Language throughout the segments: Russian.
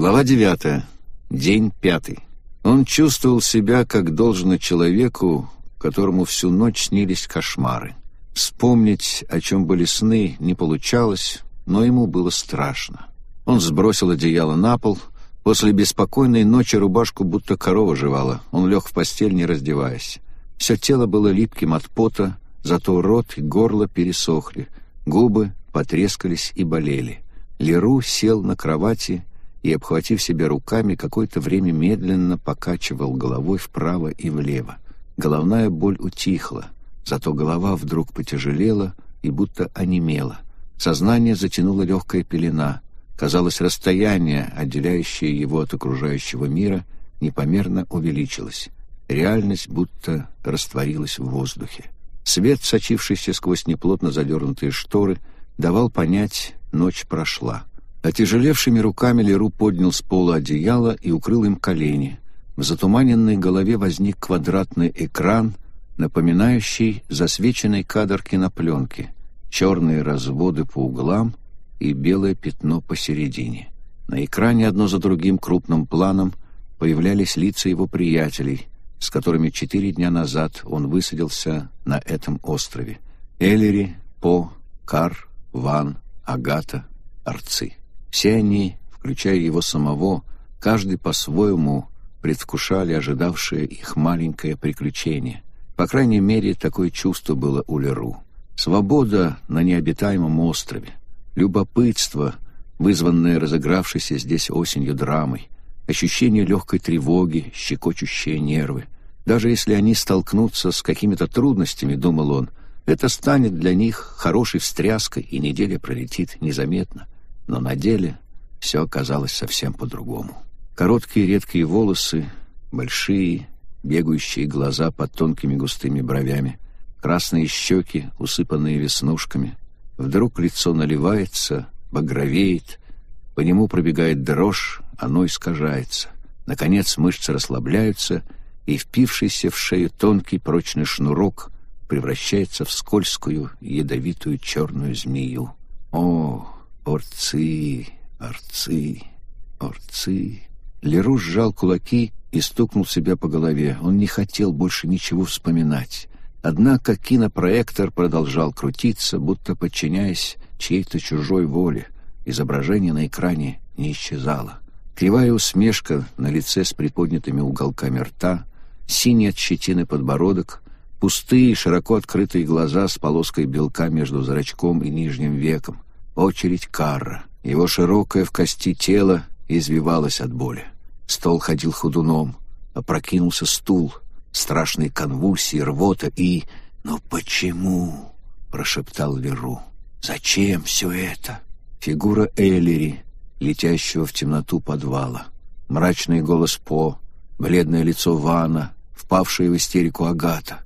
Глава девятая. День пятый. Он чувствовал себя как должно человеку, которому всю ночь снились кошмары. Вспомнить, о чем были сны, не получалось, но ему было страшно. Он сбросил одеяло на пол. После беспокойной ночи рубашку будто корова жевала. Он лег в постель, не раздеваясь. Все тело было липким от пота, зато рот и горло пересохли. Губы потрескались и болели. Леру сел на кровати и, обхватив себя руками, какое-то время медленно покачивал головой вправо и влево. Головная боль утихла, зато голова вдруг потяжелела и будто онемела. Сознание затянула легкая пелена. Казалось, расстояние, отделяющее его от окружающего мира, непомерно увеличилось. Реальность будто растворилась в воздухе. Свет, сочившийся сквозь неплотно задернутые шторы, давал понять, ночь прошла. Отяжелевшими руками Леру поднял с пола одеяло и укрыл им колени. В затуманенной голове возник квадратный экран, напоминающий засвеченный кадр кинопленки, черные разводы по углам и белое пятно посередине. На экране одно за другим крупным планом появлялись лица его приятелей, с которыми четыре дня назад он высадился на этом острове. Эллери, По, Кар, Ван, Агата, Арцы. Все они, включая его самого, каждый по-своему предвкушали ожидавшее их маленькое приключение. По крайней мере, такое чувство было у Леру. Свобода на необитаемом острове, любопытство, вызванное разыгравшейся здесь осенью драмой, ощущение легкой тревоги, щекочущие нервы. Даже если они столкнутся с какими-то трудностями, думал он, это станет для них хорошей встряской, и неделя пролетит незаметно. Но на деле все оказалось совсем по-другому. Короткие редкие волосы, большие, бегающие глаза под тонкими густыми бровями, красные щеки, усыпанные веснушками. Вдруг лицо наливается, багровеет, по нему пробегает дрожь, оно искажается. Наконец мышцы расслабляются, и впившийся в шею тонкий прочный шнурок превращается в скользкую, ядовитую черную змею. О, Орцы, орцы, орцы. Леру сжал кулаки и стукнул себя по голове. Он не хотел больше ничего вспоминать. Однако кинопроектор продолжал крутиться, будто подчиняясь чьей-то чужой воле. Изображение на экране не исчезало. Кривая усмешка на лице с приподнятыми уголками рта, синий от щетины подбородок, пустые, широко открытые глаза с полоской белка между зрачком и нижним веком — Очередь Карра. Его широкое в кости тело извивалось от боли. Стол ходил ходуном, опрокинулся стул, страшные конвульсии, рвота и... «Но почему?» — прошептал Веру. «Зачем все это?» Фигура Эллири, летящего в темноту подвала. Мрачный голос По, бледное лицо Вана, впавшая в истерику Агата.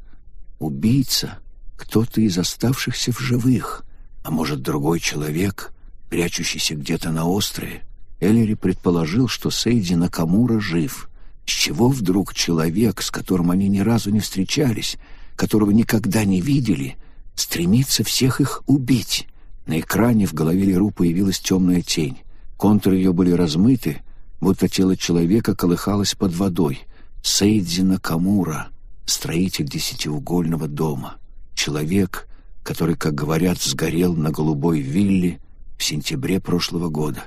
«Убийца? Кто-то из оставшихся в живых?» А может, другой человек, прячущийся где-то на острове? Эллири предположил, что Сейди Накамура жив. С чего вдруг человек, с которым они ни разу не встречались, которого никогда не видели, стремится всех их убить? На экране в голове Леру появилась темная тень. Контуры ее были размыты, будто тело человека колыхалось под водой. Сейдзи Накамура, строитель десятиугольного дома. Человек, который, как говорят, сгорел на голубой вилле в сентябре прошлого года.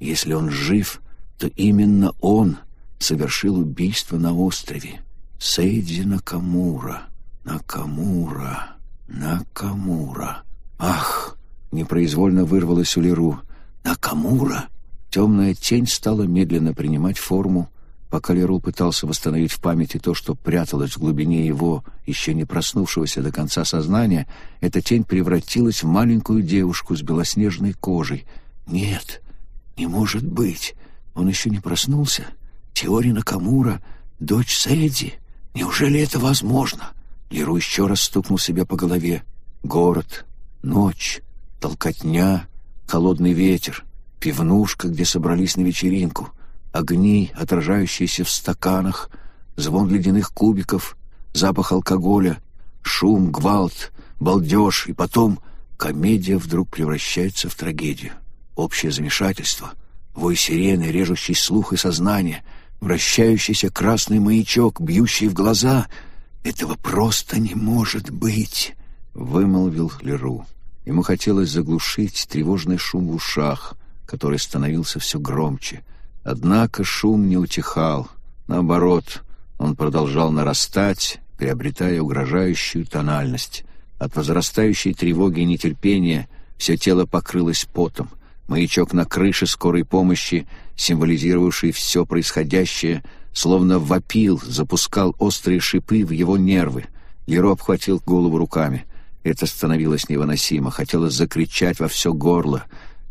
Если он жив, то именно он совершил убийство на острове. Сейдзи Накамура, Накамура, Накамура. Ах! Непроизвольно вырвалось у Леру. Накамура? Темная тень стала медленно принимать форму Пока Леру пытался восстановить в памяти то, что пряталось в глубине его, еще не проснувшегося до конца сознания, эта тень превратилась в маленькую девушку с белоснежной кожей. «Нет, не может быть! Он еще не проснулся? Теори Накамура, дочь Сэдди? Неужели это возможно?» Леру еще раз стукнул себя по голове. «Город, ночь, толкотня, холодный ветер, пивнушка, где собрались на вечеринку» огни, отражающиеся в стаканах, звон ледяных кубиков, запах алкоголя, шум, гвалт, балдеж, и потом комедия вдруг превращается в трагедию. Общее замешательство. Вой сирены, режущий слух и сознание, вращающийся красный маячок, бьющий в глаза. «Этого просто не может быть!» — вымолвил Леру. Ему хотелось заглушить тревожный шум в ушах, который становился все громче. Однако шум не утихал. Наоборот, он продолжал нарастать, приобретая угрожающую тональность. От возрастающей тревоги и нетерпения все тело покрылось потом. Маячок на крыше скорой помощи, символизировавший все происходящее, словно вопил, запускал острые шипы в его нервы. Леро обхватил голову руками. Это становилось невыносимо. Хотелось закричать во все горло.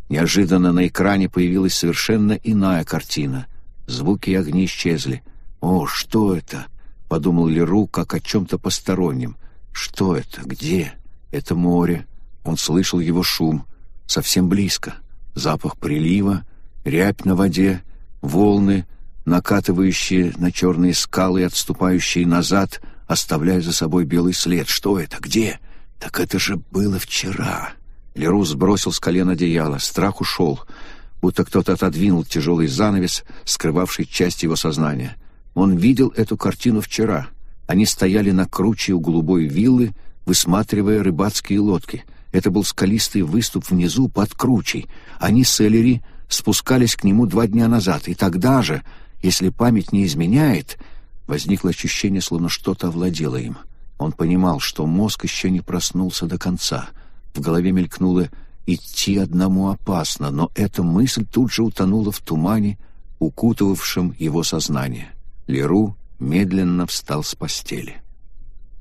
Неожиданно на экране появилась совершенно иная картина. Звуки и огни исчезли. «О, что это?» — подумал Леру, как о чем-то постороннем. «Что это? Где?» «Это море». Он слышал его шум. Совсем близко. Запах прилива, рябь на воде, волны, накатывающие на черные скалы и отступающие назад, оставляя за собой белый след. «Что это? Где?» «Так это же было вчера!» Леру сбросил с колен одеяло. Страх ушел, будто кто-то отодвинул тяжелый занавес, скрывавший часть его сознания. Он видел эту картину вчера. Они стояли на круче у голубой виллы, высматривая рыбацкие лодки. Это был скалистый выступ внизу под кручей. Они с Эллери спускались к нему два дня назад, и тогда же, если память не изменяет, возникло ощущение, словно что-то овладело им. Он понимал, что мозг еще не проснулся до конца. В голове мелькнуло «идти одному опасно», но эта мысль тут же утонула в тумане, укутывавшем его сознание. Леру медленно встал с постели.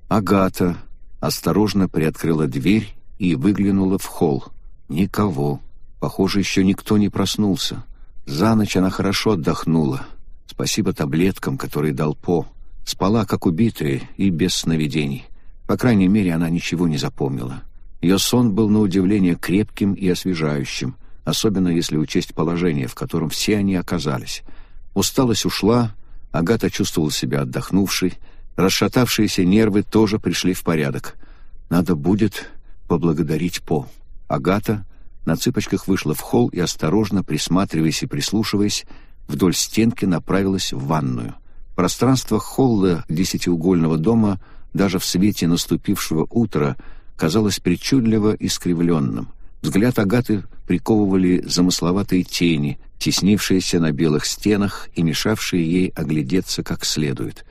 Агата осторожно приоткрыла дверь и выглянула в холл. Никого. Похоже, еще никто не проснулся. За ночь она хорошо отдохнула. Спасибо таблеткам, которые дал По. Спала, как убитая, и без сновидений. По крайней мере, она ничего не запомнила. Ее сон был на удивление крепким и освежающим, особенно если учесть положение, в котором все они оказались. Усталость ушла, Агата чувствовала себя отдохнувшей, расшатавшиеся нервы тоже пришли в порядок. Надо будет поблагодарить По. Агата на цыпочках вышла в холл и, осторожно присматриваясь и прислушиваясь, вдоль стенки направилась в ванную — Пространство холла десятиугольного дома даже в свете наступившего утра казалось причудливо искривленным. Взгляд Агаты приковывали замысловатые тени, теснившиеся на белых стенах и мешавшие ей оглядеться как следует.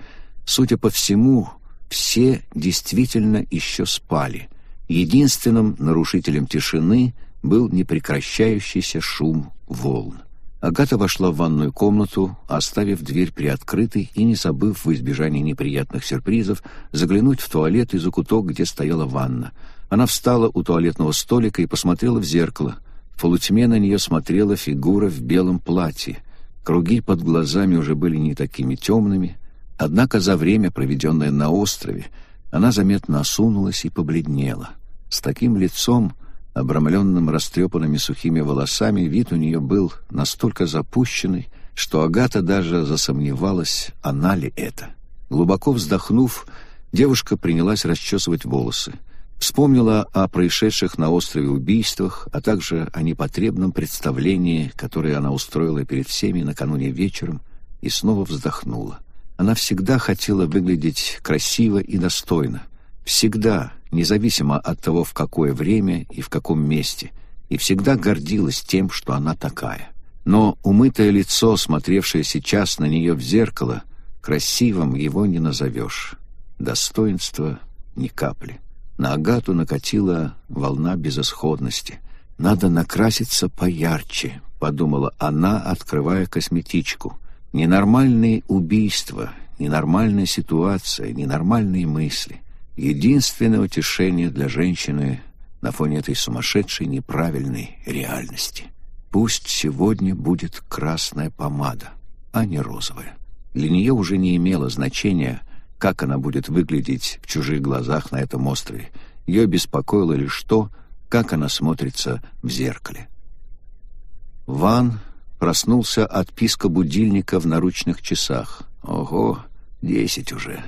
Судя по всему, все действительно еще спали. Единственным нарушителем тишины был непрекращающийся шум волн. Агата вошла в ванную комнату, оставив дверь приоткрытой и не забыв в избежании неприятных сюрпризов заглянуть в туалет и закуток, где стояла ванна. Она встала у туалетного столика и посмотрела в зеркало. В полутьме на нее смотрела фигура в белом платье. Круги под глазами уже были не такими темными, однако за время, проведенное на острове, она заметно осунулась и побледнела. С таким лицом обрамленным растрепанными сухими волосами, вид у нее был настолько запущенный, что Агата даже засомневалась, она ли это. Глубоко вздохнув, девушка принялась расчесывать волосы. Вспомнила о происшедших на острове убийствах, а также о непотребном представлении, которое она устроила перед всеми накануне вечером, и снова вздохнула. Она всегда хотела выглядеть красиво и достойно. Всегда, независимо от того, в какое время и в каком месте, и всегда гордилась тем, что она такая. Но умытое лицо, смотревшее сейчас на нее в зеркало, красивым его не назовешь. Достоинства ни капли. На Агату накатила волна безысходности. «Надо накраситься поярче», — подумала она, открывая косметичку. «Ненормальные убийства, ненормальная ситуация, ненормальные мысли единственное утешение для женщины на фоне этой сумасшедшей неправильной реальности. Пусть сегодня будет красная помада, а не розовая. Для нее уже не имело значения, как она будет выглядеть в чужих глазах на этом острове. Ее беспокоило лишь то, как она смотрится в зеркале. Ван проснулся от писка будильника в наручных часах. Ого, десять уже.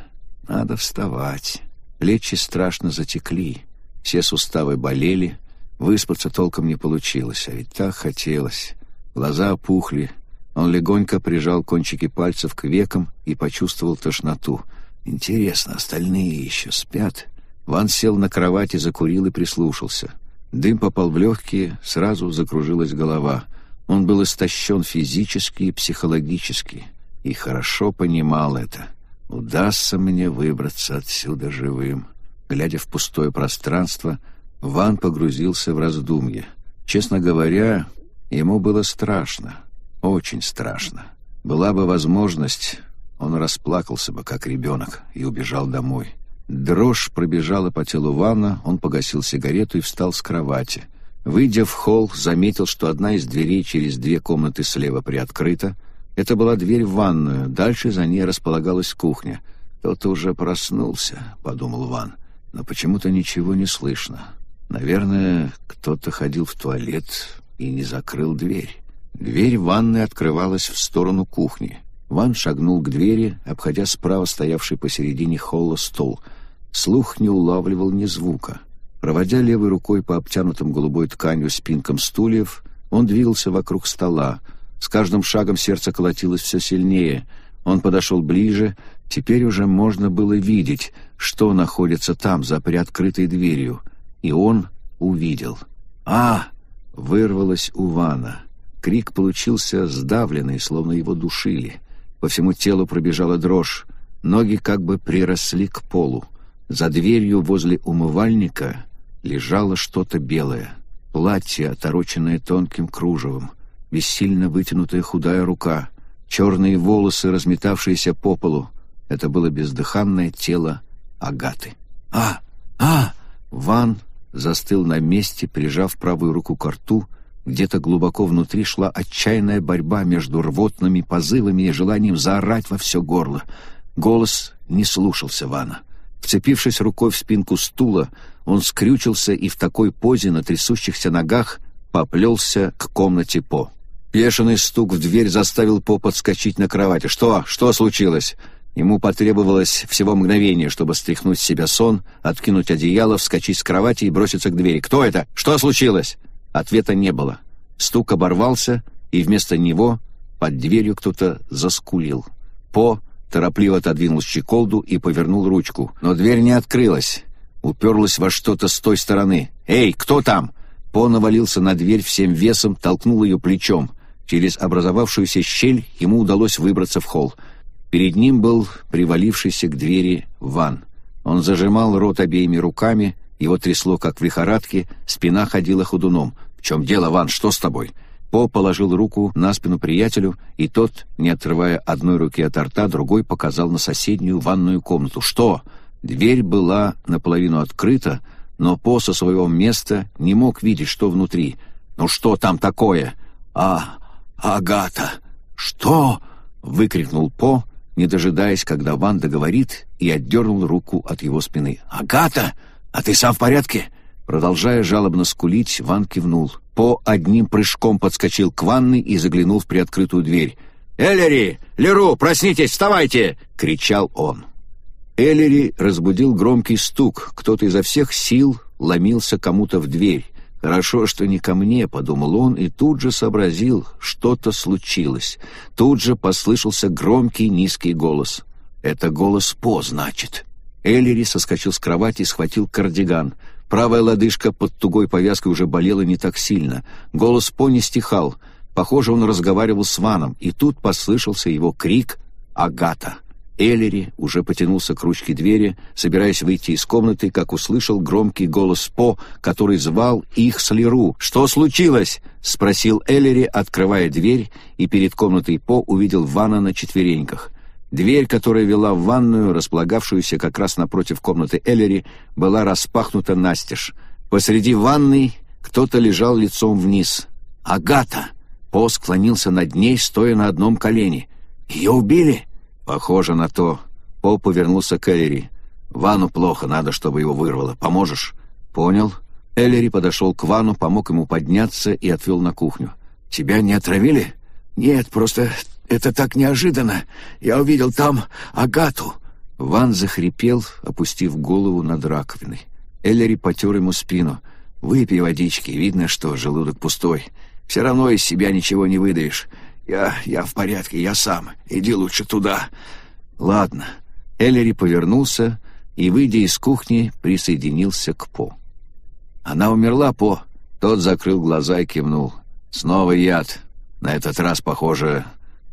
Надо вставать. Плечи страшно затекли, все суставы болели, выспаться толком не получилось, а ведь так хотелось. Глаза опухли. Он легонько прижал кончики пальцев к векам и почувствовал тошноту. «Интересно, остальные еще спят?» Ван сел на кровати, закурил и прислушался. Дым попал в легкие, сразу закружилась голова. Он был истощен физически и психологически, и хорошо понимал это. «Удастся мне выбраться отсюда живым». Глядя в пустое пространство, Ван погрузился в раздумье. Честно говоря, ему было страшно, очень страшно. Была бы возможность, он расплакался бы, как ребенок, и убежал домой. Дрожь пробежала по телу Вана, он погасил сигарету и встал с кровати. Выйдя в холл, заметил, что одна из дверей через две комнаты слева приоткрыта. Это была дверь в ванную, дальше за ней располагалась кухня. «Кто-то уже проснулся», — подумал Ван, — «но почему-то ничего не слышно. Наверное, кто-то ходил в туалет и не закрыл дверь». Дверь ванной открывалась в сторону кухни. Ван шагнул к двери, обходя справа стоявший посередине холла стол — Слух не улавливал ни звука. Проводя левой рукой по обтянутым голубой тканью спинкам стульев, он двигался вокруг стола. С каждым шагом сердце колотилось все сильнее. Он подошел ближе. Теперь уже можно было видеть, что находится там, за приоткрытой дверью. И он увидел. «А!» — вырвалось у Вана. Крик получился сдавленный, словно его душили. По всему телу пробежала дрожь. Ноги как бы приросли к полу. За дверью возле умывальника лежало что-то белое. Платье, отороченное тонким кружевом, бессильно вытянутая худая рука, черные волосы, разметавшиеся по полу. Это было бездыханное тело Агаты. «А! А!» Ван застыл на месте, прижав правую руку к рту. Где-то глубоко внутри шла отчаянная борьба между рвотными позывами и желанием заорать во все горло. Голос не слушался Вана. Вцепившись рукой в спинку стула, он скрючился и в такой позе на трясущихся ногах поплелся к комнате По. Бешеный стук в дверь заставил По подскочить на кровати. «Что? Что случилось?» Ему потребовалось всего мгновение, чтобы стряхнуть с себя сон, откинуть одеяло, вскочить с кровати и броситься к двери. «Кто это? Что случилось?» Ответа не было. Стук оборвался, и вместо него под дверью кто-то заскулил. По торопливо отодвинул щеколду и повернул ручку. Но дверь не открылась. Уперлась во что-то с той стороны. «Эй, кто там?» По навалился на дверь всем весом, толкнул ее плечом. Через образовавшуюся щель ему удалось выбраться в холл. Перед ним был привалившийся к двери Ван. Он зажимал рот обеими руками, его трясло, как в лихорадке, спина ходила ходуном. «В чем дело, Ван, что с тобой?» По положил руку на спину приятелю, и тот, не отрывая одной руки от рта, другой показал на соседнюю ванную комнату. «Что?» Дверь была наполовину открыта, но По со своего места не мог видеть, что внутри. «Ну что там такое?» «А, Агата!» «Что?» — выкрикнул По, не дожидаясь, когда Ван договорит, и отдернул руку от его спины. «Агата! А ты сам в порядке?» Продолжая жалобно скулить, Ван кивнул. По одним прыжком подскочил к ванной и заглянул в приоткрытую дверь. «Эллери! Леру, проснитесь, вставайте!» — кричал он. Эллери разбудил громкий стук. Кто-то изо всех сил ломился кому-то в дверь. «Хорошо, что не ко мне», — подумал он, и тут же сообразил, что-то случилось. Тут же послышался громкий низкий голос. «Это голос По, значит». Эллери соскочил с кровати и схватил кардиган — Правая лодыжка под тугой повязкой уже болела не так сильно. Голос пони стихал. Похоже, он разговаривал с Ваном, и тут послышался его крик «Агата!». Эллери уже потянулся к ручке двери, собираясь выйти из комнаты, как услышал громкий голос По, который звал их с Леру. «Что случилось?» — спросил Эллери, открывая дверь, и перед комнатой По увидел Вана на четвереньках. Дверь, которая вела в ванную, располагавшуюся как раз напротив комнаты Эллери, была распахнута настежь. Посреди ванной кто-то лежал лицом вниз. «Агата!» По склонился над ней, стоя на одном колене. «Ее убили?» «Похоже на то». По повернулся к Эллери. «Вану плохо, надо, чтобы его вырвало. Поможешь?» «Понял». Эллери подошел к Вану, помог ему подняться и отвел на кухню. «Тебя не отравили?» «Нет, просто это так неожиданно. Я увидел там Агату». Ван захрипел, опустив голову над раковиной. Эллери потер ему спину. «Выпей водички, видно, что желудок пустой. Все равно из себя ничего не выдаешь. Я... я в порядке, я сам. Иди лучше туда». «Ладно». Эллери повернулся и, выйдя из кухни, присоединился к По. «Она умерла, По?» Тот закрыл глаза и кивнул. «Снова яд. На этот раз, похоже,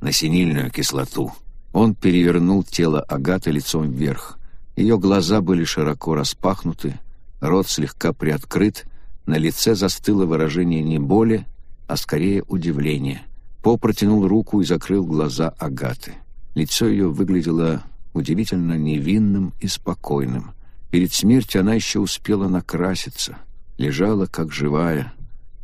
на синильную кислоту». Он перевернул тело Агаты лицом вверх. Ее глаза были широко распахнуты, рот слегка приоткрыт, на лице застыло выражение не боли, а скорее удивления. По протянул руку и закрыл глаза Агаты. Лицо ее выглядело удивительно невинным и спокойным. Перед смертью она еще успела накраситься, лежала как живая,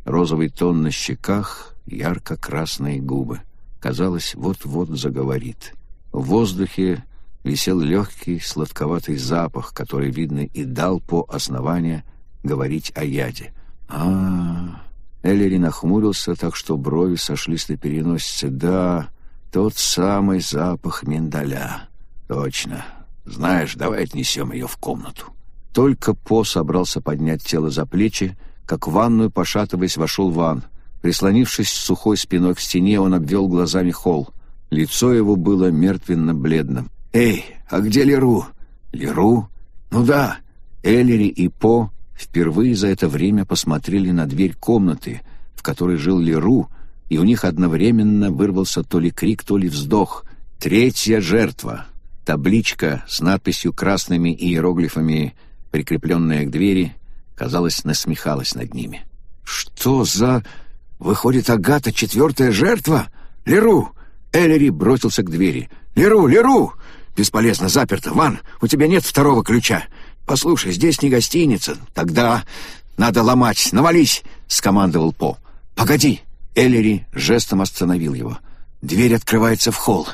розовый тон на щеках, ярко-красные губы. Казалось, вот-вот заговорит. В воздухе висел легкий сладковатый запах, который, видно, и дал по основанию говорить о яде. а, -а, -а. Эллери нахмурился так, что брови сошлись на переносице. «Да, тот самый запах миндаля. Точно. Знаешь, давай отнесем ее в комнату». Только По собрался поднять тело за плечи, как в ванную, пошатываясь, вошел Ван. Прислонившись сухой спиной к стене, он обвел глазами холл. Лицо его было мертвенно-бледным. «Эй, а где Леру?» «Леру? Ну да». Эллери и По впервые за это время посмотрели на дверь комнаты, в которой жил Леру, и у них одновременно вырвался то ли крик, то ли вздох. «Третья жертва!» Табличка с надписью красными иероглифами, прикрепленная к двери, казалось, насмехалась над ними. «Что за... Выходит, Агата четвертая жертва? Леру!» Эллери бросился к двери. «Леру! Леру!» «Бесполезно, заперто. Ван, у тебя нет второго ключа. Послушай, здесь не гостиница. Тогда надо ломать. Навались!» — скомандовал По. «Погоди!» Эллери жестом остановил его. «Дверь открывается в холл.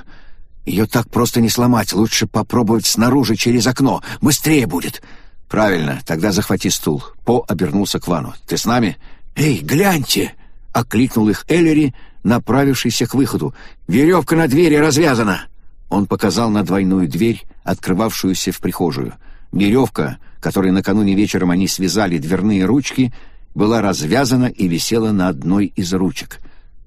Ее так просто не сломать. Лучше попробовать снаружи через окно. Быстрее будет!» «Правильно, тогда захвати стул». По обернулся к Вану. «Ты с нами?» «Эй, гляньте!» — окликнул их Эллери, направившийся к выходу. «Веревка на двери развязана!» Он показал на двойную дверь, открывавшуюся в прихожую. Веревка, которой накануне вечером они связали дверные ручки, была развязана и висела на одной из ручек.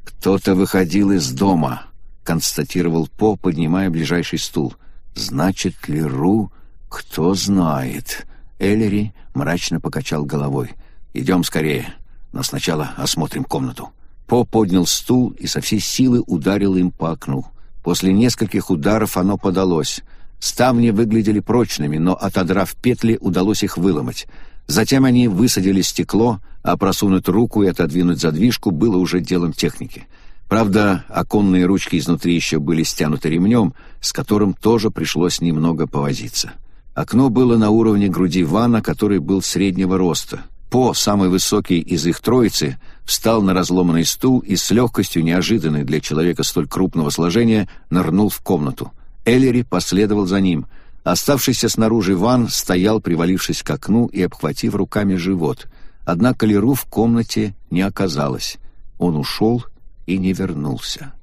«Кто-то выходил из дома», — констатировал По, поднимая ближайший стул. «Значит ли Ру? Кто знает?» Эллери мрачно покачал головой. «Идем скорее, но сначала осмотрим комнату». По поднял стул и со всей силы ударил им по окну. После нескольких ударов оно подалось. Ставни выглядели прочными, но, отодрав петли, удалось их выломать. Затем они высадили стекло, а просунуть руку и отодвинуть задвижку было уже делом техники. Правда, оконные ручки изнутри еще были стянуты ремнем, с которым тоже пришлось немного повозиться. Окно было на уровне груди Вана, который был среднего роста. По, самый высокий из их троицы, встал на разломанный стул и с легкостью, неожиданной для человека столь крупного сложения, нырнул в комнату. Эллери последовал за ним. Оставшийся снаружи Ван стоял, привалившись к окну и обхватив руками живот. Однако Леру в комнате не оказалось. Он ушел и не вернулся.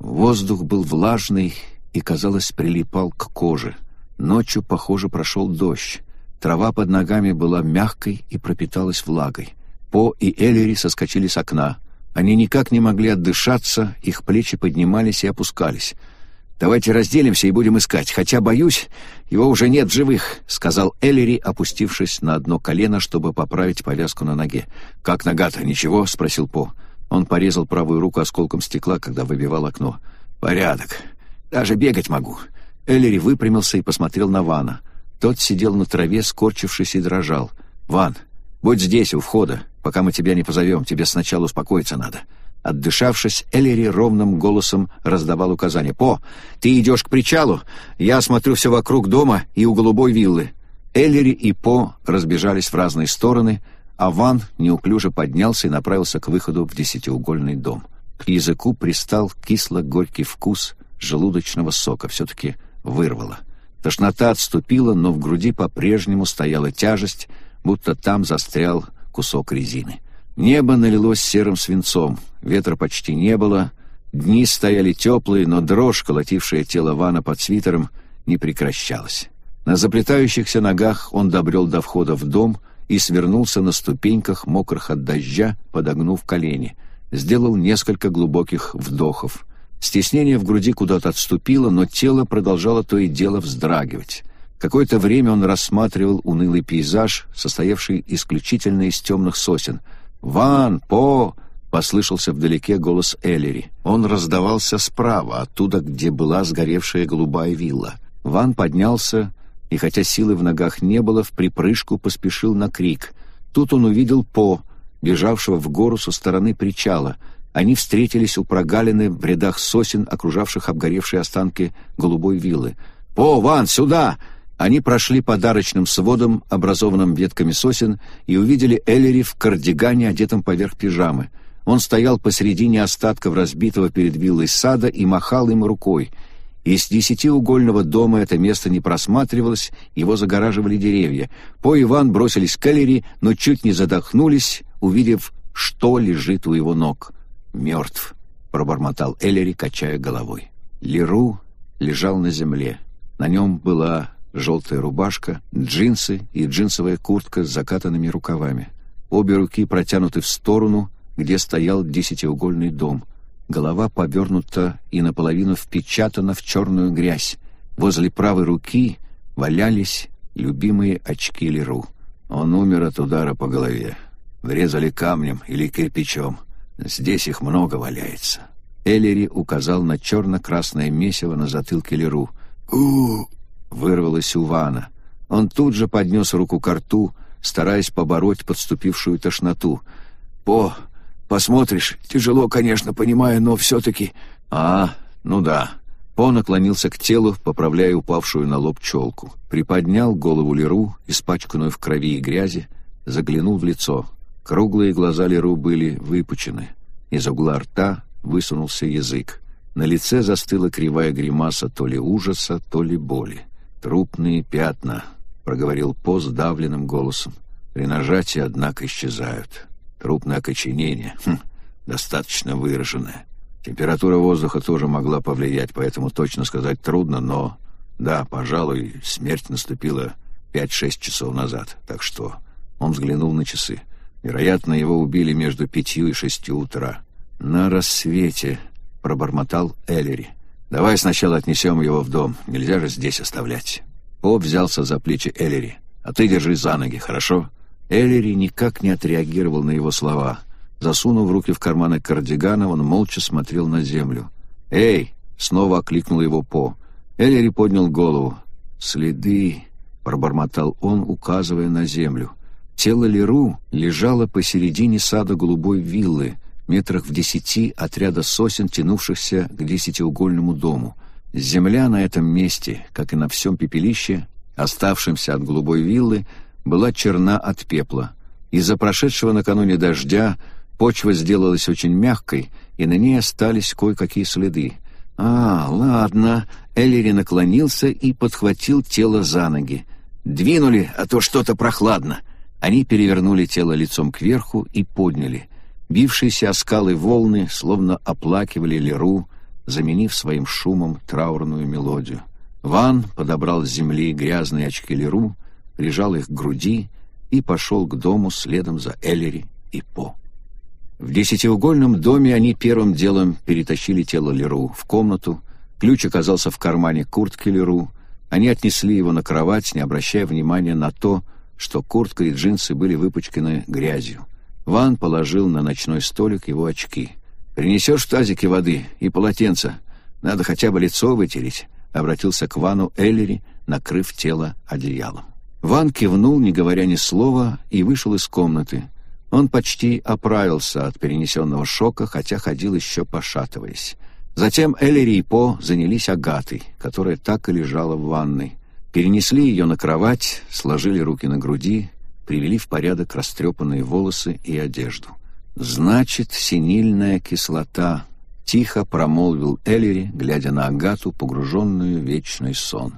Воздух был влажный и, казалось, прилипал к коже. Ночью, похоже, прошел дождь. Трава под ногами была мягкой и пропиталась влагой. По и Эллери соскочили с окна. Они никак не могли отдышаться, их плечи поднимались и опускались. «Давайте разделимся и будем искать, хотя, боюсь, его уже нет в живых», — сказал Эллери, опустившись на одно колено, чтобы поправить повязку на ноге. «Как нога-то, ничего?» — спросил По. Он порезал правую руку осколком стекла, когда выбивал окно. «Порядок. Даже бегать могу». Эллери выпрямился и посмотрел на Вана. Тот сидел на траве, скорчившись и дрожал. «Ван, будь здесь, у входа пока мы тебя не позовем, тебе сначала успокоиться надо». Отдышавшись, Эллери ровным голосом раздавал указания. «По, ты идешь к причалу, я осмотрю все вокруг дома и у голубой виллы». Эллери и По разбежались в разные стороны, а Ван неуклюже поднялся и направился к выходу в десятиугольный дом. К языку пристал кисло-горький вкус желудочного сока, все-таки вырвало. Тошнота отступила, но в груди по-прежнему стояла тяжесть, будто там застрял кусок резины. Небо налилось серым свинцом, ветра почти не было, дни стояли теплые, но дрожь, колотившая тело Вана под свитером, не прекращалась. На заплетающихся ногах он добрел до входа в дом и свернулся на ступеньках, мокрых от дождя, подогнув колени. сделал несколько глубоких вдохов. Стеснение в груди куда-то отступило, но тело продолжало то и дело вздрагивать. Какое-то время он рассматривал унылый пейзаж, состоявший исключительно из темных сосен. «Ван! По!» — послышался вдалеке голос Эллери. Он раздавался справа, оттуда, где была сгоревшая голубая вилла. Ван поднялся, и хотя силы в ногах не было, в припрыжку поспешил на крик. Тут он увидел По, бежавшего в гору со стороны причала. Они встретились у прогалины в рядах сосен, окружавших обгоревшие останки голубой виллы. «По, Ван, сюда!» Они прошли подарочным сводом, образованным ветками сосен, и увидели Эллери в кардигане, одетом поверх пижамы. Он стоял посредине остатков разбитого перед виллой сада и махал им рукой. Из десятиугольного дома это место не просматривалось, его загораживали деревья. По Иван бросились к Эллери, но чуть не задохнулись, увидев, что лежит у его ног. «Мертв», — пробормотал Эллери, качая головой. Леру лежал на земле. На нем была желтая рубашка, джинсы и джинсовая куртка с закатанными рукавами. Обе руки протянуты в сторону, где стоял десятиугольный дом. Голова повернута и наполовину впечатана в черную грязь. Возле правой руки валялись любимые очки Леру. Он умер от удара по голове. Врезали камнем или кирпичом. Здесь их много валяется. Эллери указал на черно-красное месиво на затылке Леру. «У, вырвалось у Вана. Он тут же поднес руку к рту, стараясь побороть подступившую тошноту. «По, посмотришь, тяжело, конечно, понимаю, но все-таки...» «А, ну да». По наклонился к телу, поправляя упавшую на лоб челку. Приподнял голову Леру, испачканную в крови и грязи, заглянул в лицо. Круглые глаза Леру были выпучены. Из угла рта высунулся язык. На лице застыла кривая гримаса то ли ужаса, то ли боли. «Трупные пятна», — проговорил По сдавленным голосом. «При нажатии, однако, исчезают. Трупное окоченение, хм, достаточно выраженное. Температура воздуха тоже могла повлиять, поэтому точно сказать трудно, но... Да, пожалуй, смерть наступила пять-шесть часов назад, так что...» Он взглянул на часы. Вероятно, его убили между пятью и шестью утра. «На рассвете», — пробормотал Эллери. «Давай сначала отнесем его в дом. Нельзя же здесь оставлять». Боб взялся за плечи Эллери. «А ты держи за ноги, хорошо?» Эллери никак не отреагировал на его слова. Засунув руки в карманы кардигана, он молча смотрел на землю. «Эй!» — снова окликнул его По. Эллери поднял голову. «Следы!» — пробормотал он, указывая на землю. Тело Леру лежало посередине сада голубой виллы, метрах в десяти от ряда сосен, тянувшихся к десятиугольному дому. Земля на этом месте, как и на всем пепелище, оставшемся от голубой виллы, была черна от пепла. Из-за прошедшего накануне дождя почва сделалась очень мягкой, и на ней остались кое-какие следы. «А, ладно», — Эллири наклонился и подхватил тело за ноги. «Двинули, а то что-то прохладно». Они перевернули тело лицом кверху и подняли. Бившиеся о скалы волны словно оплакивали Леру, заменив своим шумом траурную мелодию. Ван подобрал с земли грязные очки Леру, прижал их к груди и пошел к дому следом за Эллери и По. В десятиугольном доме они первым делом перетащили тело Леру в комнату, ключ оказался в кармане куртки Леру, они отнесли его на кровать, не обращая внимания на то, что куртка и джинсы были выпачканы грязью. Ван положил на ночной столик его очки. «Принесешь в тазике воды и полотенце? Надо хотя бы лицо вытереть», — обратился к Вану Эллери, накрыв тело одеялом. Ван кивнул, не говоря ни слова, и вышел из комнаты. Он почти оправился от перенесенного шока, хотя ходил еще пошатываясь. Затем Эллери и По занялись Агатой, которая так и лежала в ванной. Перенесли ее на кровать, сложили руки на груди, привели в порядок растрепанные волосы и одежду. «Значит, синильная кислота», — тихо промолвил Эллери, глядя на Агату, погруженную в вечный сон.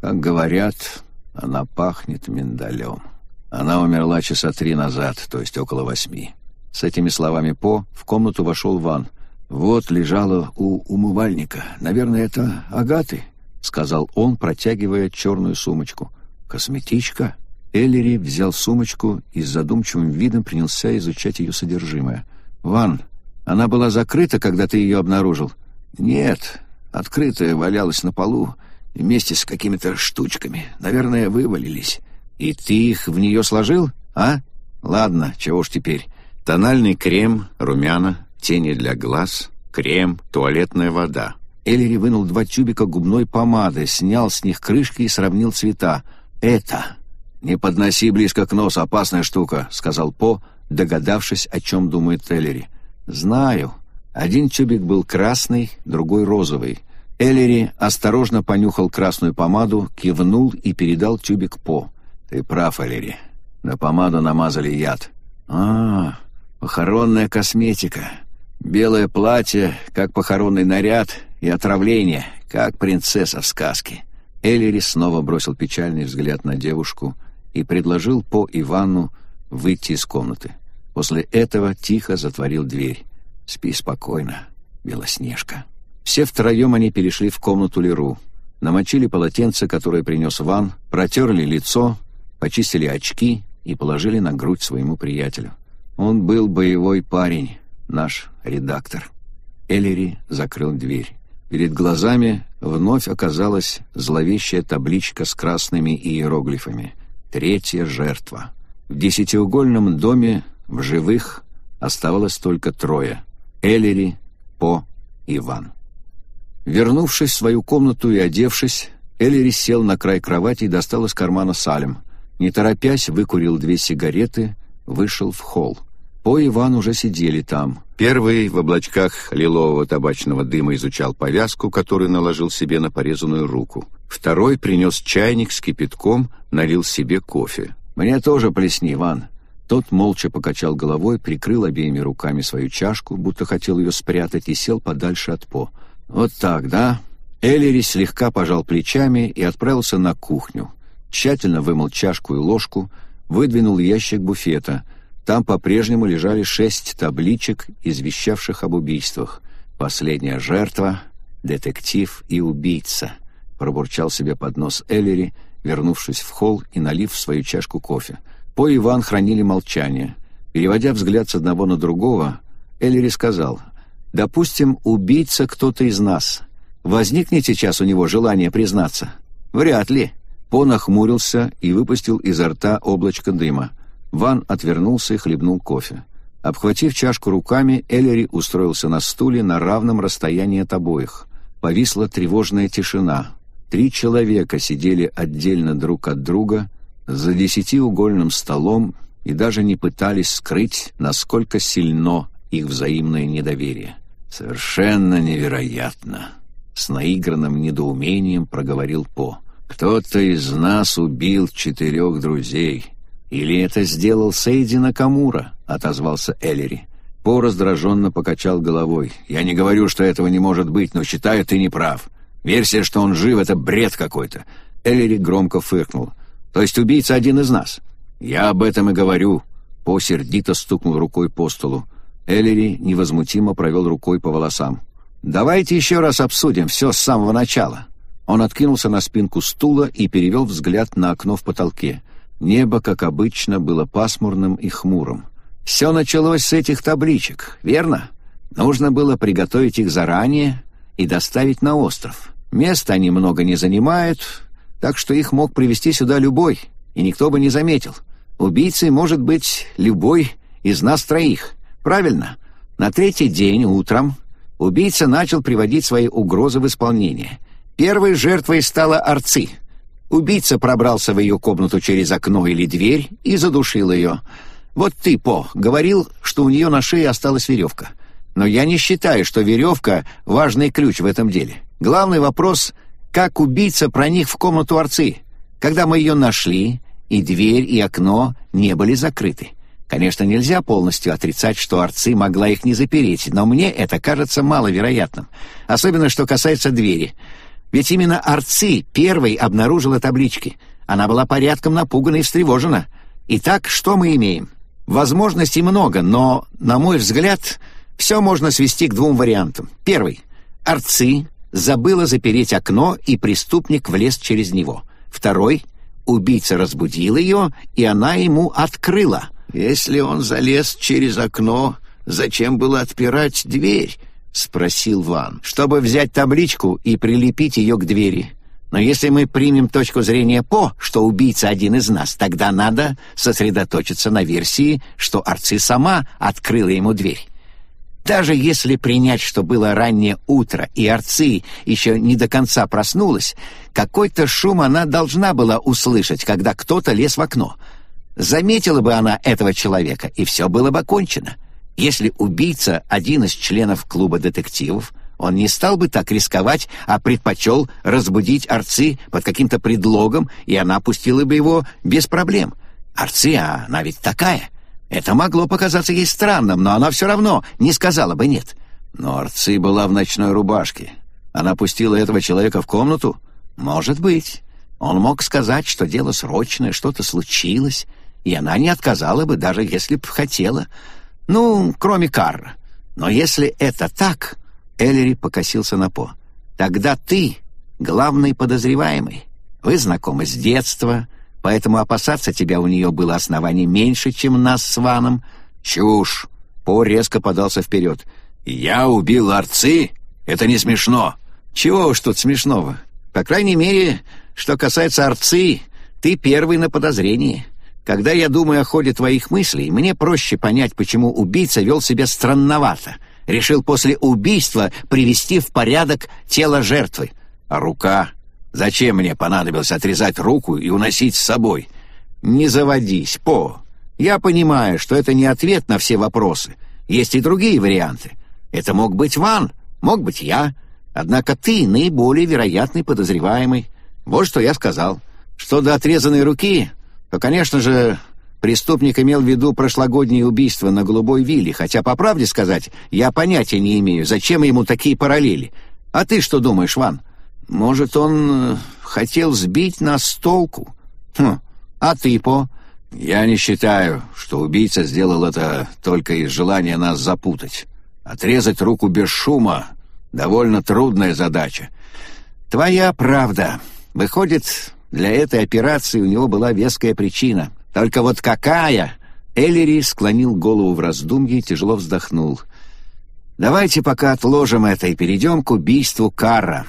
«Как говорят, она пахнет миндалем. Она умерла часа три назад, то есть около восьми». С этими словами По в комнату вошел Ван. «Вот лежала у умывальника. Наверное, это Агаты», — сказал он, протягивая черную сумочку. «Косметичка?» Эллери взял сумочку и с задумчивым видом принялся изучать ее содержимое. «Ван, Она была закрыта, когда ты ее обнаружил?» «Нет, открытая валялась на полу вместе с какими-то штучками. Наверное, вывалились». «И ты их в нее сложил, а? Ладно, чего ж теперь. Тональный крем, румяна, тени для глаз, крем, туалетная вода». Эллири вынул два тюбика губной помады, снял с них крышки и сравнил цвета. «Это...» «Не подноси близко к носу, опасная штука», — сказал По, догадавшись, о чем думает Эллири. «Знаю. Один тюбик был красный, другой розовый. Эллири осторожно понюхал красную помаду, кивнул и передал тюбик По. «Ты прав, Эллири. На помаду намазали яд». «А, похоронная косметика. Белое платье, как похоронный наряд, и отравление, как принцесса в сказке». Эллири снова бросил печальный взгляд на девушку и предложил По Ивану выйти из комнаты. После этого тихо затворил дверь. «Спи спокойно, Белоснежка». Все втроем они перешли в комнату Леру, намочили полотенце, которое принес Ван, протерли лицо, почистили очки и положили на грудь своему приятелю. Он был боевой парень, наш редактор. Эллири закрыл дверь. Перед глазами вновь оказалась зловещая табличка с красными иероглифами. Третья жертва. В десятиугольном доме в живых оставалось только трое. Эллири, По и Ван. Вернувшись в свою комнату и одевшись, Эллири сел на край кровати и достал из кармана салем. Не торопясь, выкурил две сигареты, вышел в холл. По и Ван уже сидели там. Первый в облачках лилового табачного дыма изучал повязку, которую наложил себе на порезанную руку. Второй принес чайник с кипятком, налил себе кофе. «Мне тоже плесни, Ван», тот молча покачал головой, прикрыл обеими руками свою чашку, будто хотел ее спрятать, и сел подальше от По. «Вот так, да?» Эллири слегка пожал плечами и отправился на кухню. Тщательно вымыл чашку и ложку, выдвинул ящик буфета. Там по-прежнему лежали шесть табличек, извещавших об убийствах. «Последняя жертва», «Детектив» и «Убийца», — пробурчал себе под нос Эллири, вернувшись в холл и налив в свою чашку кофе. По и Иван хранили молчание. Переводя взгляд с одного на другого, Эллири сказал, «Допустим, убийца кто-то из нас. Возникнет сейчас у него желание признаться?» «Вряд ли». По нахмурился и выпустил изо рта облачко дыма. Ван отвернулся и хлебнул кофе. Обхватив чашку руками, Эллири устроился на стуле на равном расстоянии от обоих. Повисла тревожная тишина. Три человека сидели отдельно друг от друга, за десятиугольным столом и даже не пытались скрыть, насколько сильно их взаимное недоверие. «Совершенно невероятно!» — с наигранным недоумением проговорил По. «Кто-то из нас убил четырех друзей. Или это сделал Сейди Накамура?» — отозвался Эллири. По раздраженно покачал головой. «Я не говорю, что этого не может быть, но считаю, ты не прав. Версия, что он жив, — это бред какой-то». Эллири громко фыркнул. То есть убийца один из нас. Я об этом и говорю. По сердито стукнул рукой по столу. Эллири невозмутимо провел рукой по волосам. «Давайте еще раз обсудим все с самого начала». Он откинулся на спинку стула и перевел взгляд на окно в потолке. Небо, как обычно, было пасмурным и хмурым. «Все началось с этих табличек, верно? Нужно было приготовить их заранее и доставить на остров. Места они много не занимают, так что их мог привести сюда любой, и никто бы не заметил. Убийцей может быть любой из нас троих. Правильно? На третий день утром убийца начал приводить свои угрозы в исполнение. Первой жертвой стала Арци. Убийца пробрался в ее комнату через окно или дверь и задушил ее. Вот ты, По, говорил, что у нее на шее осталась веревка. Но я не считаю, что веревка — важный ключ в этом деле. Главный вопрос — как убийца проник в комнату Арцы, когда мы ее нашли, и дверь, и окно не были закрыты. Конечно, нельзя полностью отрицать, что Арцы могла их не запереть, но мне это кажется маловероятным. Особенно, что касается двери. Ведь именно Арцы первой обнаружила таблички. Она была порядком напугана и встревожена. Итак, что мы имеем? Возможностей много, но, на мой взгляд, все можно свести к двум вариантам. Первый. Арцы забыла запереть окно, и преступник влез через него. Второй — убийца разбудил ее, и она ему открыла. Если он залез через окно, зачем было отпирать дверь?» — спросил Ван. «Чтобы взять табличку и прилепить ее к двери. Но если мы примем точку зрения По, что убийца один из нас, тогда надо сосредоточиться на версии, что Арци сама открыла ему дверь. Даже если принять, что было раннее утро, и Арци еще не до конца проснулась, какой-то шум она должна была услышать, когда кто-то лез в окно. Заметила бы она этого человека, и все было бы кончено. Если убийца — один из членов клуба детективов, он не стал бы так рисковать, а предпочел разбудить Арцы под каким-то предлогом, и она пустила бы его без проблем. Арцы, а она ведь такая. Это могло показаться ей странным, но она все равно не сказала бы «нет». Но Арцы была в ночной рубашке. Она пустила этого человека в комнату? Может быть. Он мог сказать, что дело срочное, что-то случилось, и она не отказала бы, даже если б хотела. Ну, кроме Карра. Но если это так, Эллери покосился на По. «Тогда ты главный подозреваемый. Вы знакомы с детства, поэтому опасаться тебя у нее было оснований меньше, чем нас с Ваном». «Чушь!» По резко подался вперед. «Я убил арцы? Это не смешно!» «Чего уж тут смешного? По крайней мере, что касается арцы, ты первый на подозрении. Когда я думаю о ходе твоих мыслей, мне проще понять, почему убийца вел себя странновато» решил после убийства привести в порядок тело жертвы. А рука? Зачем мне понадобилось отрезать руку и уносить с собой? Не заводись, По. Я понимаю, что это не ответ на все вопросы. Есть и другие варианты. Это мог быть Ван, мог быть я. Однако ты наиболее вероятный подозреваемый. Вот что я сказал. Что до отрезанной руки, то, конечно же, Преступник имел в виду прошлогоднее убийство на Голубой вилле, хотя, по правде сказать, я понятия не имею, зачем ему такие параллели. А ты что думаешь, Ван? Может, он э, хотел сбить нас с толку? Хм, а ты, По? Я не считаю, что убийца сделал это только из желания нас запутать. Отрезать руку без шума — довольно трудная задача. Твоя правда. Выходит, для этой операции у него была веская причина — только вот какая? Эллири склонил голову в раздумье и тяжело вздохнул. Давайте пока отложим это и перейдем к убийству Карра.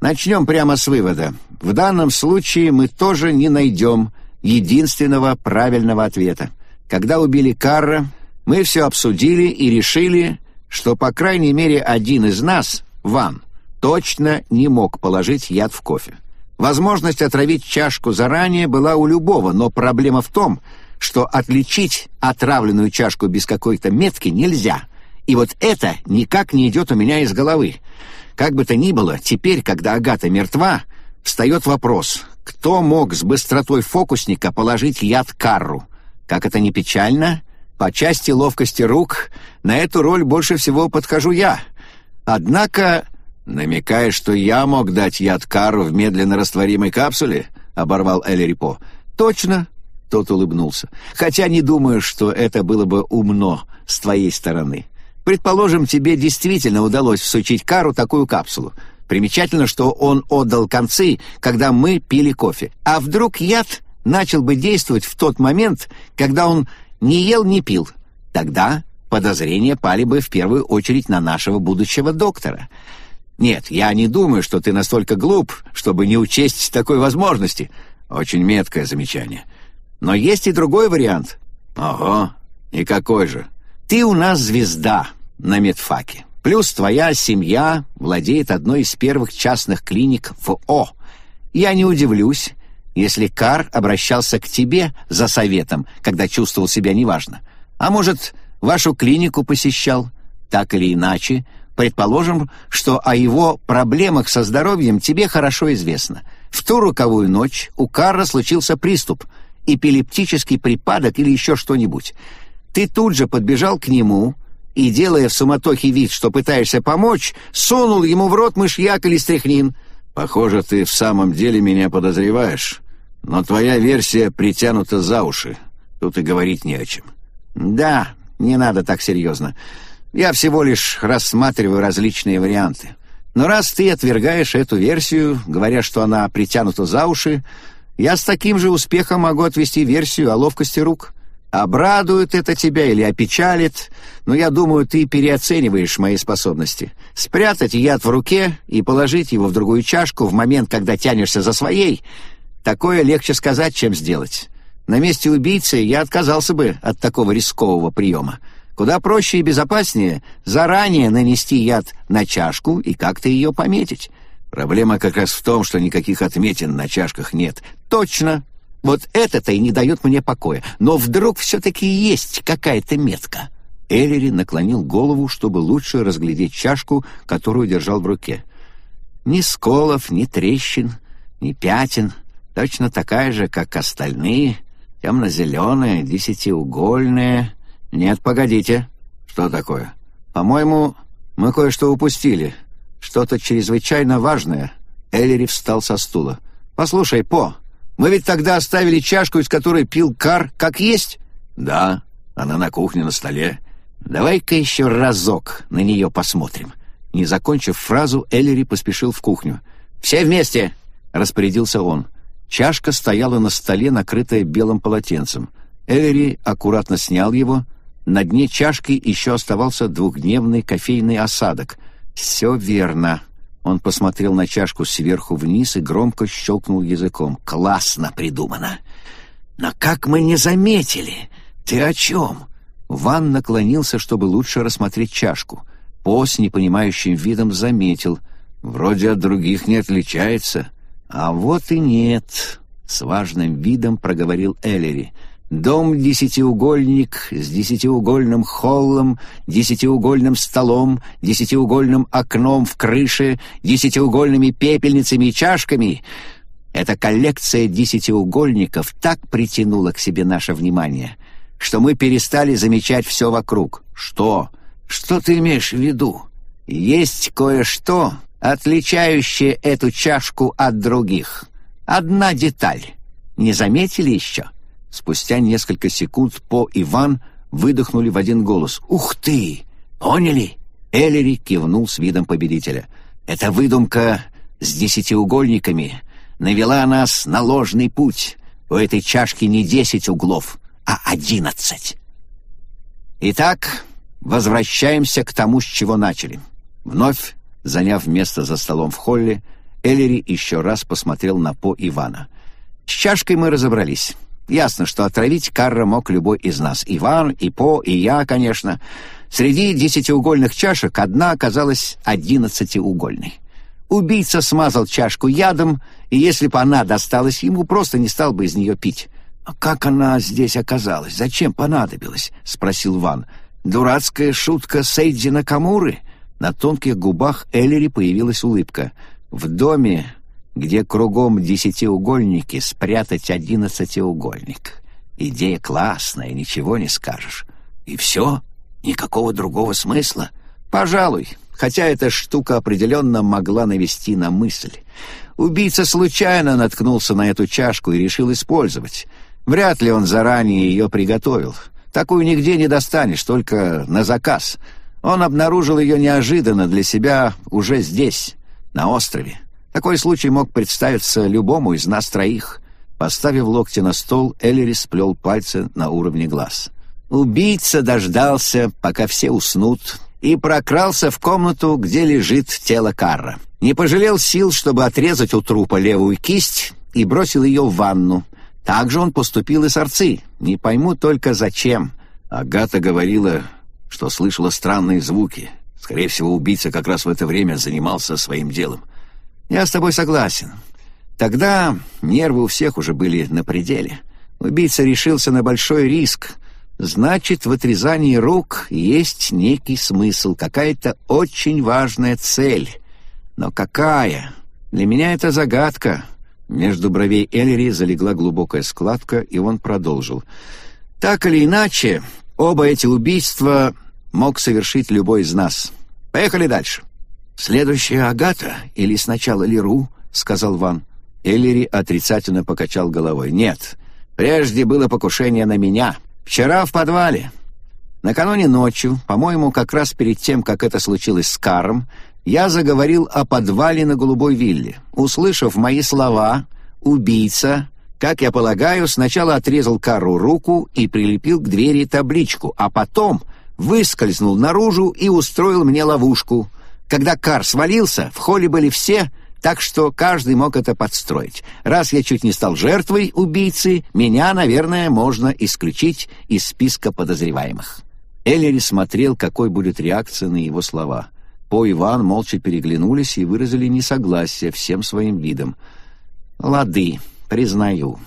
Начнем прямо с вывода. В данном случае мы тоже не найдем единственного правильного ответа. Когда убили Карра, мы все обсудили и решили, что, по крайней мере, один из нас, Ван, точно не мог положить яд в кофе. Возможность отравить чашку заранее была у любого, но проблема в том, что отличить отравленную чашку без какой-то метки нельзя. И вот это никак не идет у меня из головы. Как бы то ни было, теперь, когда Агата мертва, встает вопрос, кто мог с быстротой фокусника положить яд Карру? Как это не печально, по части ловкости рук на эту роль больше всего подхожу я. Однако «Намекаешь, что я мог дать яд Кару в медленно растворимой капсуле?» — оборвал Элерипо. «Точно!» — тот улыбнулся. «Хотя не думаю, что это было бы умно с твоей стороны. Предположим, тебе действительно удалось всучить Кару такую капсулу. Примечательно, что он отдал концы, когда мы пили кофе. А вдруг яд начал бы действовать в тот момент, когда он не ел, не пил? Тогда подозрения пали бы в первую очередь на нашего будущего доктора». Нет, я не думаю, что ты настолько глуп, чтобы не учесть такой возможности. Очень меткое замечание. Но есть и другой вариант. Ого, и какой же? Ты у нас звезда на медфаке. Плюс твоя семья владеет одной из первых частных клиник в О. Я не удивлюсь, если Кар обращался к тебе за советом, когда чувствовал себя неважно. А может, вашу клинику посещал? Так или иначе, Предположим, что о его проблемах со здоровьем тебе хорошо известно. В ту роковую ночь у Карра случился приступ, эпилептический припадок или еще что-нибудь. Ты тут же подбежал к нему и, делая в суматохе вид, что пытаешься помочь, сунул ему в рот мышьяк или стряхнин. «Похоже, ты в самом деле меня подозреваешь, но твоя версия притянута за уши. Тут и говорить не о чем». «Да, не надо так серьезно. Я всего лишь рассматриваю различные варианты. Но раз ты отвергаешь эту версию, говоря, что она притянута за уши, я с таким же успехом могу отвести версию о ловкости рук. Обрадует это тебя или опечалит, но я думаю, ты переоцениваешь мои способности. Спрятать яд в руке и положить его в другую чашку в момент, когда тянешься за своей, такое легче сказать, чем сделать. На месте убийцы я отказался бы от такого рискового приема. Куда проще и безопаснее заранее нанести яд на чашку и как-то ее пометить. Проблема как раз в том, что никаких отметин на чашках нет. Точно, вот это-то и не дает мне покоя. Но вдруг все-таки есть какая-то метка. Эллири наклонил голову, чтобы лучше разглядеть чашку, которую держал в руке. Ни сколов, ни трещин, ни пятен. Точно такая же, как остальные. Темно-зеленая, десятиугольная. Нет, погодите. Что такое? По-моему, мы кое-что упустили. Что-то чрезвычайно важное. Эллири встал со стула. «Послушай, По, мы ведь тогда оставили чашку, из которой пил Кар, как есть?» «Да, она на кухне на столе». «Давай-ка еще разок на нее посмотрим». Не закончив фразу, Эллири поспешил в кухню. «Все вместе!» — распорядился он. Чашка стояла на столе, накрытая белым полотенцем. Эллири аккуратно снял его. На дне чашки еще оставался двухдневный кофейный осадок. «Все верно», он посмотрел на чашку сверху вниз и громко щелкнул языком. «Классно придумано!» «Но как мы не заметили? Ты о чем?» Ван наклонился, чтобы лучше рассмотреть чашку. По с непонимающим видом заметил. «Вроде от других не отличается». «А вот и нет», — с важным видом проговорил Эллери. Дом-десятиугольник с десятиугольным холлом, десятиугольным столом, десятиугольным окном в крыше, десятиугольными пепельницами и чашками. Эта коллекция десятиугольников так притянула к себе наше внимание, что мы перестали замечать все вокруг. Что? Что ты имеешь в виду? Есть кое-что, отличающее эту чашку от других. Одна деталь. Не заметили еще?» Спустя несколько секунд По и Ван выдохнули в один голос. «Ух ты! Поняли?» Эллери кивнул с видом победителя. «Эта выдумка с десятиугольниками навела нас на ложный путь. У этой чашки не десять углов, а одиннадцать». Итак, возвращаемся к тому, с чего начали. Вновь, заняв место за столом в холле, Эллери еще раз посмотрел на По Ивана. «С чашкой мы разобрались». Ясно, что отравить Карра мог любой из нас. Иван, и По, и я, конечно. Среди десятиугольных чашек одна оказалась одиннадцатиугольной. Убийца смазал чашку ядом, и если бы она досталась ему, просто не стал бы из нее пить. «А как она здесь оказалась? Зачем понадобилась?» — спросил Ван. «Дурацкая шутка Сейдзи Накамуры?» На тонких губах Эллери появилась улыбка. «В доме где кругом десятиугольники, спрятать одиннадцатиугольник. Идея классная, ничего не скажешь. И все? Никакого другого смысла? Пожалуй, хотя эта штука определенно могла навести на мысль. Убийца случайно наткнулся на эту чашку и решил использовать. Вряд ли он заранее ее приготовил. Такую нигде не достанешь, только на заказ. Он обнаружил ее неожиданно для себя уже здесь, на острове. Такой случай мог представиться любому из нас троих. Поставив локти на стол, Эллири сплел пальцы на уровне глаз. Убийца дождался, пока все уснут, и прокрался в комнату, где лежит тело Карра. Не пожалел сил, чтобы отрезать у трупа левую кисть и бросил ее в ванну. Так же он поступил и с Арци. Не пойму только зачем. Агата говорила, что слышала странные звуки. Скорее всего, убийца как раз в это время занимался своим делом. «Я с тобой согласен. Тогда нервы у всех уже были на пределе. Убийца решился на большой риск. Значит, в отрезании рук есть некий смысл, какая-то очень важная цель. Но какая? Для меня это загадка». Между бровей Эллири залегла глубокая складка, и он продолжил. «Так или иначе, оба эти убийства мог совершить любой из нас. Поехали дальше». «Следующая Агата или сначала Леру?» — сказал Ван. Эллири отрицательно покачал головой. «Нет, прежде было покушение на меня. Вчера в подвале. Накануне ночью, по-моему, как раз перед тем, как это случилось с Каром, я заговорил о подвале на Голубой вилле. Услышав мои слова, убийца, Как я полагаю, сначала отрезал Кару руку и прилепил к двери табличку, а потом выскользнул наружу и устроил мне ловушку. Когда Кар свалился, в холле были все, так что каждый мог это подстроить. Раз я чуть не стал жертвой убийцы, меня, наверное, можно исключить из списка подозреваемых». Эллери смотрел, какой будет реакция на его слова. По и Ван молча переглянулись и выразили несогласие всем своим видом. «Лады, признаю.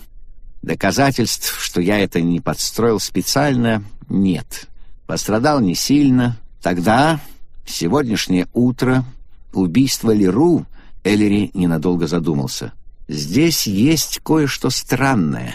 Доказательств, что я это не подстроил специально, нет. Пострадал не сильно. Тогда, сегодняшнее утро, убийство Леру, Эллери ненадолго задумался. Здесь есть кое-что странное.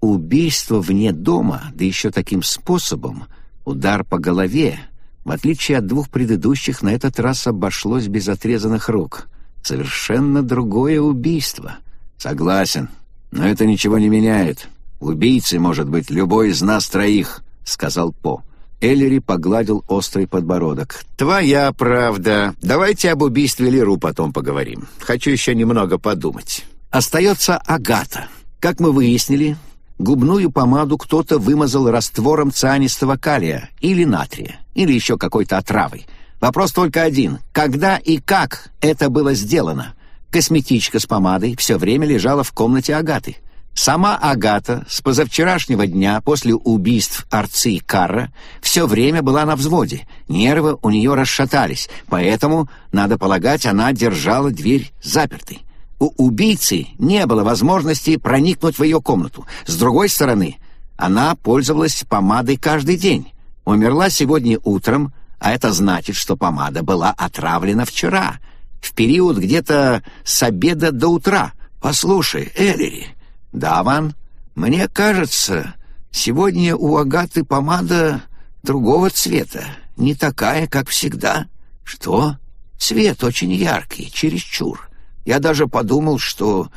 Убийство вне дома, да еще таким способом — Удар по голове, в отличие от двух предыдущих, на этот раз обошлось без отрезанных рук. Совершенно другое убийство. Согласен, но это ничего не меняет. Убийцей может быть любой из нас троих, сказал По. Эллери погладил острый подбородок. «Твоя правда. Давайте об убийстве Леру потом поговорим. Хочу еще немного подумать. Остается Агата. Как мы выяснили, Губную помаду кто-то вымазал раствором цианистого калия или натрия, или еще какой-то отравой. Вопрос только один. Когда и как это было сделано? Косметичка с помадой все время лежала в комнате Агаты. Сама Агата с позавчерашнего дня после убийств Арцы и Карра все время была на взводе. Нервы у нее расшатались, поэтому, надо полагать, она держала дверь запертой. У убийцы не было возможности проникнуть в ее комнату. С другой стороны, она пользовалась помадой каждый день. Умерла сегодня утром, а это значит, что помада была отравлена вчера, в период где-то с обеда до утра. Послушай, Эллири. Да, Ван? Мне кажется, сегодня у Агаты помада другого цвета, не такая, как всегда. Что? Цвет очень яркий, чересчур. Я даже подумал, что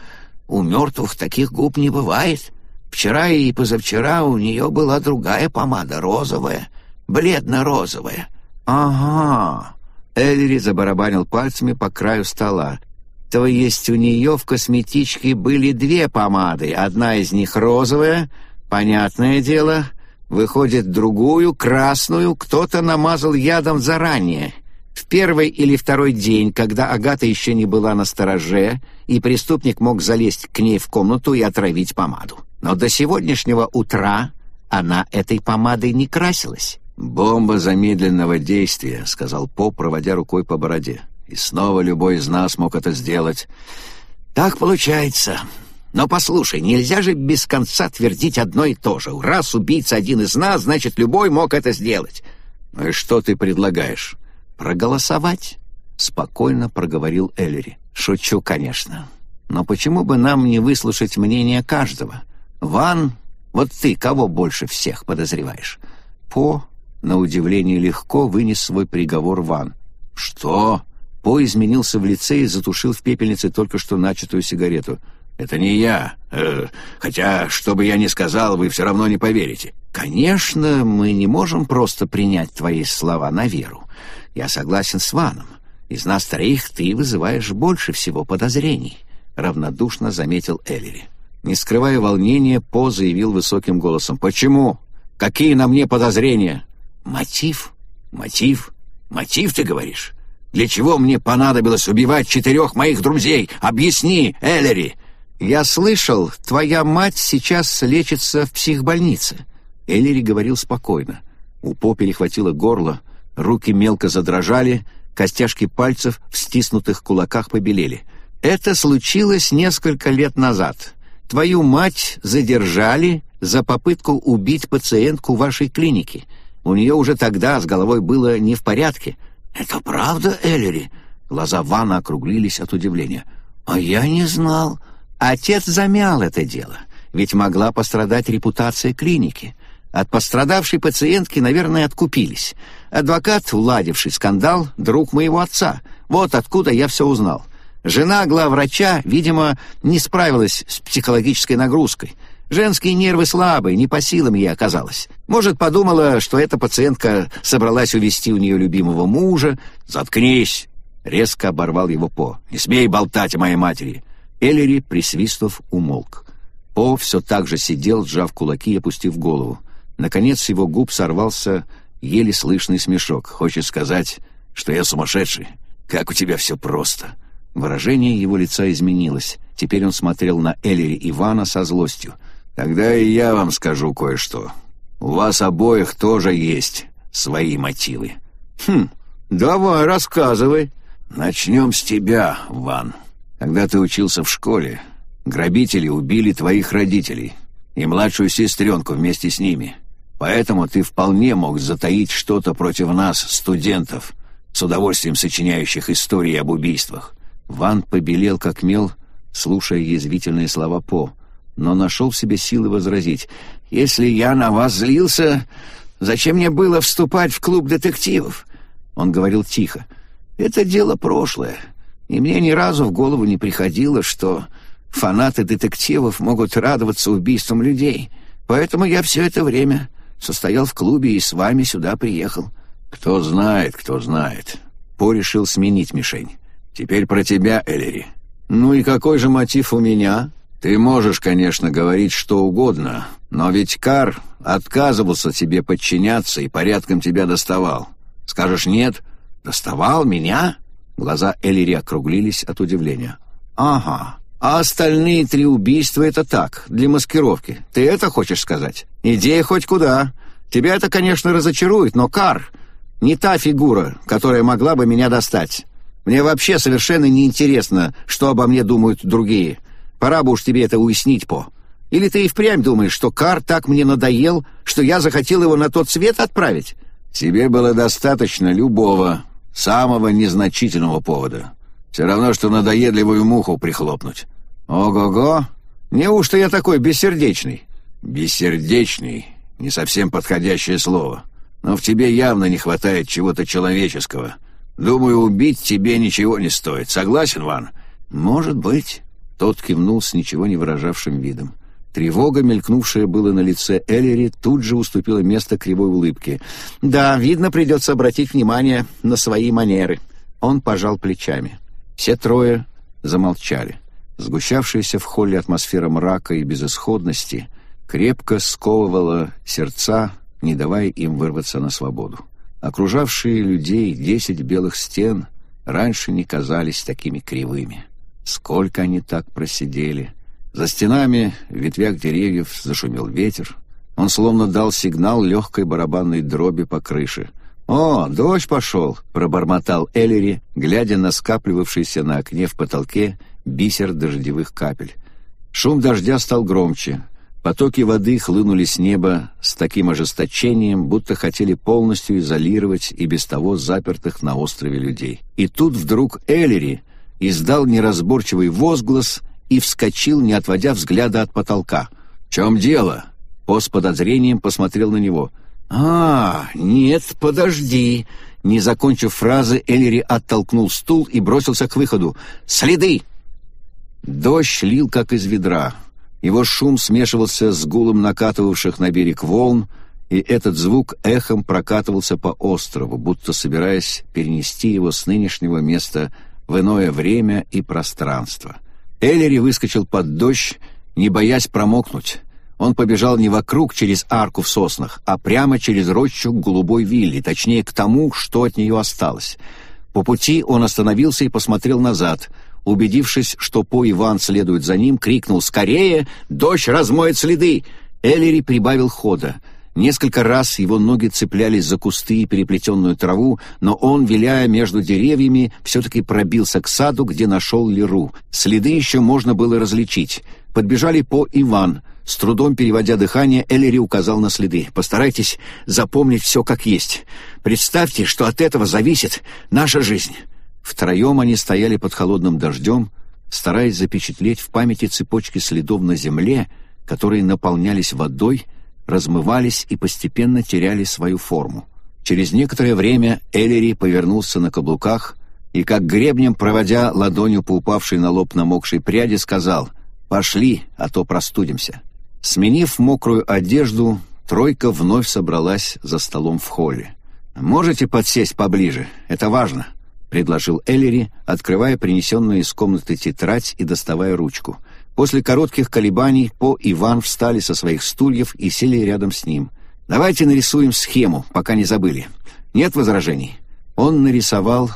у мертвых таких губ не бывает. Вчера и позавчера у нее была другая помада, розовая, бледно-розовая. Ага. Эллири забарабанил пальцами по краю стола. То есть у нее в косметичке были две помады, одна из них розовая, понятное дело. Выходит, другую, красную, кто-то намазал ядом заранее. В первый или второй день, когда Агата еще не была на стороже, и преступник мог залезть к ней в комнату и отравить помаду. Но до сегодняшнего утра она этой помадой не красилась. «Бомба замедленного действия», — сказал Поп, проводя рукой по бороде. «И снова любой из нас мог это сделать». «Так получается. Но послушай, нельзя же без конца твердить одно и то же. Раз убийца один из нас, значит, любой мог это сделать». «Ну и что ты предлагаешь?» «Проголосовать?» — спокойно проговорил Эллери. «Шучу, конечно. Но почему бы нам не выслушать мнение каждого? Ван, вот ты кого больше всех подозреваешь?» По, на удивление легко, вынес свой приговор Ван. «Что?» По изменился в лице и затушил в пепельнице только что начатую сигарету. «Это не я. Э, хотя, что бы я ни сказал, вы все равно не поверите». «Конечно, мы не можем просто принять твои слова на веру. Я согласен с Ваном. Из нас троих ты вызываешь больше всего подозрений», — равнодушно заметил Эллири. Не скрывая волнения, По заявил высоким голосом. «Почему? Какие на мне подозрения?» «Мотив? Мотив? Мотив, ты говоришь? Для чего мне понадобилось убивать четырех моих друзей? Объясни, Эллири!» «Я слышал, твоя мать сейчас лечится в психбольнице». Эллири говорил спокойно. У По перехватило горло, Руки мелко задрожали, костяшки пальцев в стиснутых кулаках побелели. «Это случилось несколько лет назад. Твою мать задержали за попытку убить пациентку вашей клиники. У нее уже тогда с головой было не в порядке». «Это правда, Эллири?» Глаза Вана округлились от удивления. «А я не знал. Отец замял это дело, ведь могла пострадать репутация клиники. От пострадавшей пациентки, наверное, откупились. Адвокат, уладивший скандал, друг моего отца. Вот откуда я все узнал. Жена главврача, видимо, не справилась с психологической нагрузкой. Женские нервы слабые, не по силам ей оказалось. Может, подумала, что эта пациентка собралась увести у нее любимого мужа. «Заткнись!» — резко оборвал его По. «Не смей болтать о моей матери!» Эллери, присвистав, умолк. По все так же сидел, сжав кулаки и опустив голову. Наконец с его губ сорвался еле слышный смешок. «Хочешь сказать, что я сумасшедший? Как у тебя все просто!» Выражение его лица изменилось. Теперь он смотрел на Эллири Ивана со злостью. «Тогда и я вам скажу кое-что. У вас обоих тоже есть свои мотивы». «Хм, давай, рассказывай». «Начнем с тебя, Ван. Когда ты учился в школе, грабители убили твоих родителей и младшую сестренку вместе с ними. Поэтому ты вполне мог затаить что-то против нас, студентов, с удовольствием сочиняющих истории об убийствах». Ван побелел как мел, слушая язвительные слова По, но нашел в себе силы возразить. «Если я на вас злился, зачем мне было вступать в клуб детективов?» Он говорил тихо. «Это дело прошлое, и мне ни разу в голову не приходило, что фанаты детективов могут радоваться убийствам людей, поэтому я все это время состоял в клубе и с вами сюда приехал». «Кто знает, кто знает». По решил сменить мишень. «Теперь про тебя, Эллири. Ну и какой же мотив у меня?» «Ты можешь, конечно, говорить что угодно, но ведь Кар отказывался тебе подчиняться и порядком тебя доставал. Скажешь «нет»?» «Доставал меня?» Глаза Элири округлились от удивления. «Ага. А остальные три убийства — это так, для маскировки. Ты это хочешь сказать? Идея хоть куда. Тебя это, конечно, разочарует, но Кар — не та фигура, которая могла бы меня достать. Мне вообще совершенно неинтересно, что обо мне думают другие. Пора бы уж тебе это уяснить, По. Или ты и впрямь думаешь, что Кар так мне надоел, что я захотел его на тот свет отправить? Тебе было достаточно любого, самого незначительного повода. Все равно, что надоедливую муху прихлопнуть. Ого-го! Неужто я такой бессердечный? Бессердечный — не совсем подходящее слово. Но в тебе явно не хватает чего-то человеческого. Думаю, убить тебе ничего не стоит. Согласен, Ван? Может быть. Тот кивнул с ничего не выражавшим видом. Тревога, мелькнувшая было на лице Эллири, тут же уступила место кривой улыбке. «Да, видно, придется обратить внимание на свои манеры». Он пожал плечами. Все трое замолчали. Сгущавшаяся в холле атмосфера мрака и безысходности крепко сковывала сердца, не давая им вырваться на свободу. Окружавшие людей десять белых стен раньше не казались такими кривыми. Сколько они так просидели. За стенами, в ветвях деревьев, зашумел ветер. Он словно дал сигнал легкой барабанной дроби по крыше. «О, дождь пошел!» — пробормотал Эллири, глядя на скапливавшийся на окне в потолке бисер дождевых капель. Шум дождя стал громче. Потоки воды хлынули с неба с таким ожесточением, будто хотели полностью изолировать и без того запертых на острове людей. И тут вдруг Эллири издал неразборчивый возглас и вскочил, не отводя взгляда от потолка. «В чем дело?» По с подозрением посмотрел на него. «А, нет, подожди!» Не закончив фразы, Эллири оттолкнул стул и бросился к выходу. «Следы!» Дождь лил, как из ведра. Его шум смешивался с гулом накатывавших на берег волн, и этот звук эхом прокатывался по острову, будто собираясь перенести его с нынешнего места в иное время и пространство. Эллери выскочил под дождь, не боясь промокнуть. Он побежал не вокруг через арку в соснах, а прямо через рощу к голубой вилле, точнее к тому, что от нее осталось. По пути он остановился и посмотрел назад. Убедившись, что По Иван следует за ним, крикнул «Скорее! Дождь размоет следы!» Эллери прибавил хода — Несколько раз его ноги цеплялись за кусты и переплетенную траву, но он, виляя между деревьями, все-таки пробился к саду, где нашел Леру. Следы еще можно было различить. Подбежали по Иван. С трудом переводя дыхание, Эллери указал на следы. «Постарайтесь запомнить все как есть. Представьте, что от этого зависит наша жизнь». Втроем они стояли под холодным дождем, стараясь запечатлеть в памяти цепочки следов на земле, которые наполнялись водой, размывались и постепенно теряли свою форму. Через некоторое время Эллири повернулся на каблуках и, как гребнем проводя ладонью по упавшей на лоб намокшей пряди, сказал «Пошли, а то простудимся». Сменив мокрую одежду, тройка вновь собралась за столом в холле. «Можете подсесть поближе? Это важно», — предложил Эллири, открывая принесенную из комнаты тетрадь и доставая ручку. После коротких колебаний По и Ван встали со своих стульев и сели рядом с ним. «Давайте нарисуем схему, пока не забыли. Нет возражений?» Он нарисовал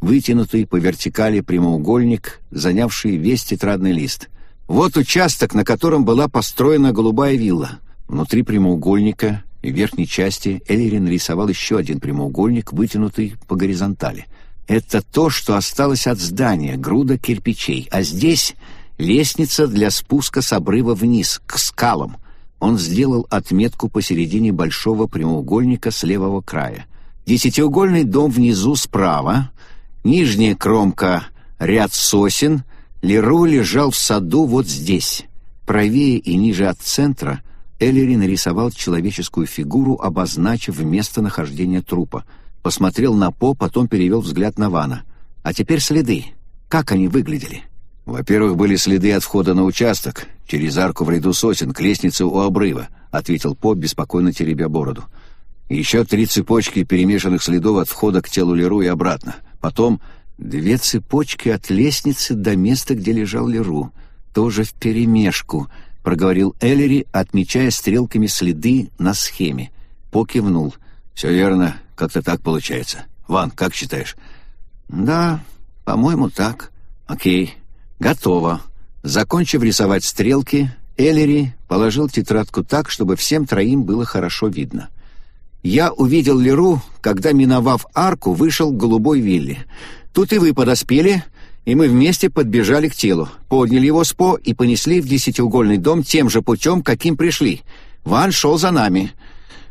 вытянутый по вертикали прямоугольник, занявший весь тетрадный лист. Вот участок, на котором была построена голубая вилла. Внутри прямоугольника в верхней части Эллирин нарисовал еще один прямоугольник, вытянутый по горизонтали. Это то, что осталось от здания, груда кирпичей. А здесь лестница для спуска с обрыва вниз, к скалам. Он сделал отметку посередине большого прямоугольника с левого края. Десятиугольный дом внизу справа, нижняя кромка — ряд сосен. Леру лежал в саду вот здесь. Правее и ниже от центра Эллери нарисовал человеческую фигуру, обозначив местонахождение трупа. Посмотрел на По, потом перевел взгляд на Вана. А теперь следы. Как они выглядели? «Во-первых, были следы от входа на участок, через арку в ряду сосен, к лестнице у обрыва», — ответил По, беспокойно теребя бороду. «Еще три цепочки перемешанных следов от входа к телу Леру и обратно. Потом две цепочки от лестницы до места, где лежал Леру. Тоже вперемешку», — проговорил Эллери, отмечая стрелками следы на схеме. По кивнул. «Все верно, как-то так получается. Ван, как считаешь?» «Да, по-моему, так». «Окей, готово». Закончив рисовать стрелки, Эллери положил тетрадку так, чтобы всем троим было хорошо видно. «Я увидел Леру, когда, миновав арку, вышел к голубой вилле. Тут и вы подоспели, и мы вместе подбежали к телу, подняли его с По и понесли в десятиугольный дом тем же путем, каким пришли. Ван шел за нами.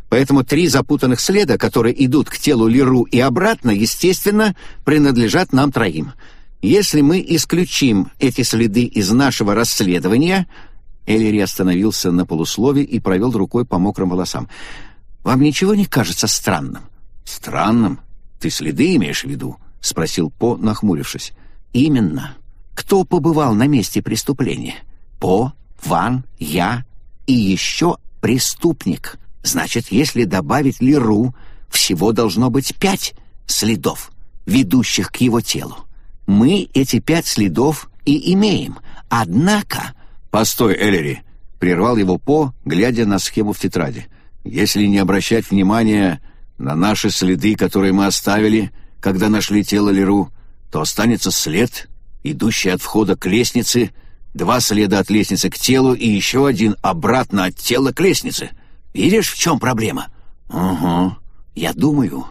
Поэтому три запутанных следа, которые идут к телу Леру и обратно, естественно, принадлежат нам троим. Если мы исключим эти следы из нашего расследования...» Эллири остановился на полуслове и провел рукой по мокрым волосам. «Вам ничего не кажется странным?» «Странным? Ты следы имеешь в виду?» — спросил По, нахмурившись. Именно. Кто побывал на месте преступления? По, Ван, я и еще преступник. Значит, если добавить Леру, всего должно быть пять следов, ведущих к его телу. Мы эти пять следов и имеем. Однако... «Постой, Эллери!» — прервал его По, глядя на схему в тетради. «Если не обращать внимания на наши следы, которые мы оставили, когда нашли тело Леру, то останется след, идущий от входа к лестнице, два следа от лестницы к телу и еще один обратно от тела к лестнице. Видишь, в чем проблема? Угу. Я думаю,